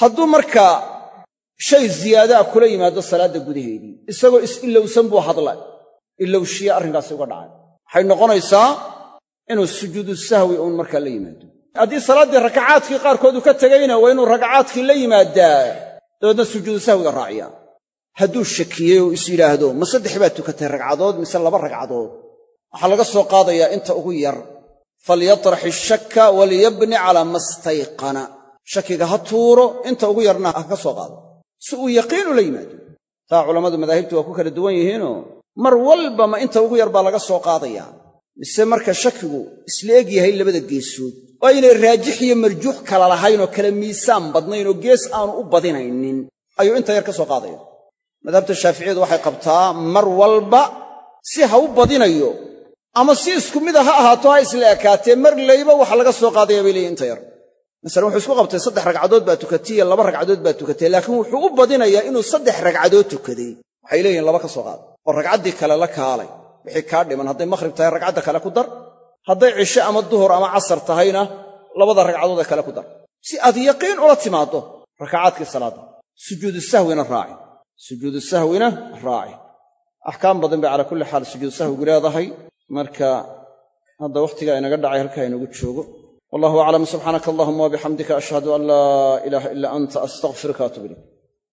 Hadduu marka shay ziyaadaa kula yimaado salaadda gudaheedii isagoo is-ilowsan buu hadla ilowshiya arrinkaasi uga dhacay. Waxay noqonaysaa inuu sujuudu sahwi uun markaa la yimaado. Haddii salaaddii rakacaadkii qaarkood ka tegayna waa inuu rakacaadkii la yimaadaa dabeedna sujuudu sahwiga raaciyaa hadduu shakiyey oo is yidhaahdo ma saddex baad tukatay ragcadood mise laba ragcadood? Waxaa laga soo qaadayaa inta ugu yar. Falyatrax ishakka waliyabni calaa mastayqana. Shakiga ha tuuro inta ugu yarna ha ka soo qaado. Si uu yaqiin ula yimaado. Taa culammadu madaahibtu waa ku kala duwan yihiinoo mar walba ma inta ugu yar baa laga soo qaadayaa mise marka shakigu isla eg yahay labada geesood oo aynay raajix iyo marjuux kala lahayn oo kala miisaan badnayn oo gees aanu u badinaynin ayuu inta yar ka soo qaadaya. Madhabta shaaficiyadu waxay qabtaa mar walba si ha u badinayo ama si isku mida ha ahaato ha isla ekaatee mar layba waxa laga soo qaadaya bay leeyihiin inta yar. Masalan wuxuu isku qabtay saddex ragcadood baa tukatay iyo laba ragcadood baa tukatay laakiin wuxuu u badinayaa inuu saddex ragcadood tukaday. Waxay leeyihiin laba ka soo qaada oo ragcaddii kale la kaalay wixii kaa dhiman hadday makhrib tahay ragcadda kale ku dar. Hadday cishe ama duhur ama casar tahayna labada ragcadood kale ku dar. Si aad yaqiin ula timaaddo rakacaadkii salaadda sujuudu sahwina raaci sujuudu sahwina raaci axkaam badan bay calaa kulli xaal sujuudu sahwigu leedahay. Marka hadda wakhtigaa inaga dhacay halkaa inagu joogo. Wallahu aclam subxaanaka allahuma wabixamdika ashhadu an laa ilaaha ila anta astaqfiruka atub ilayk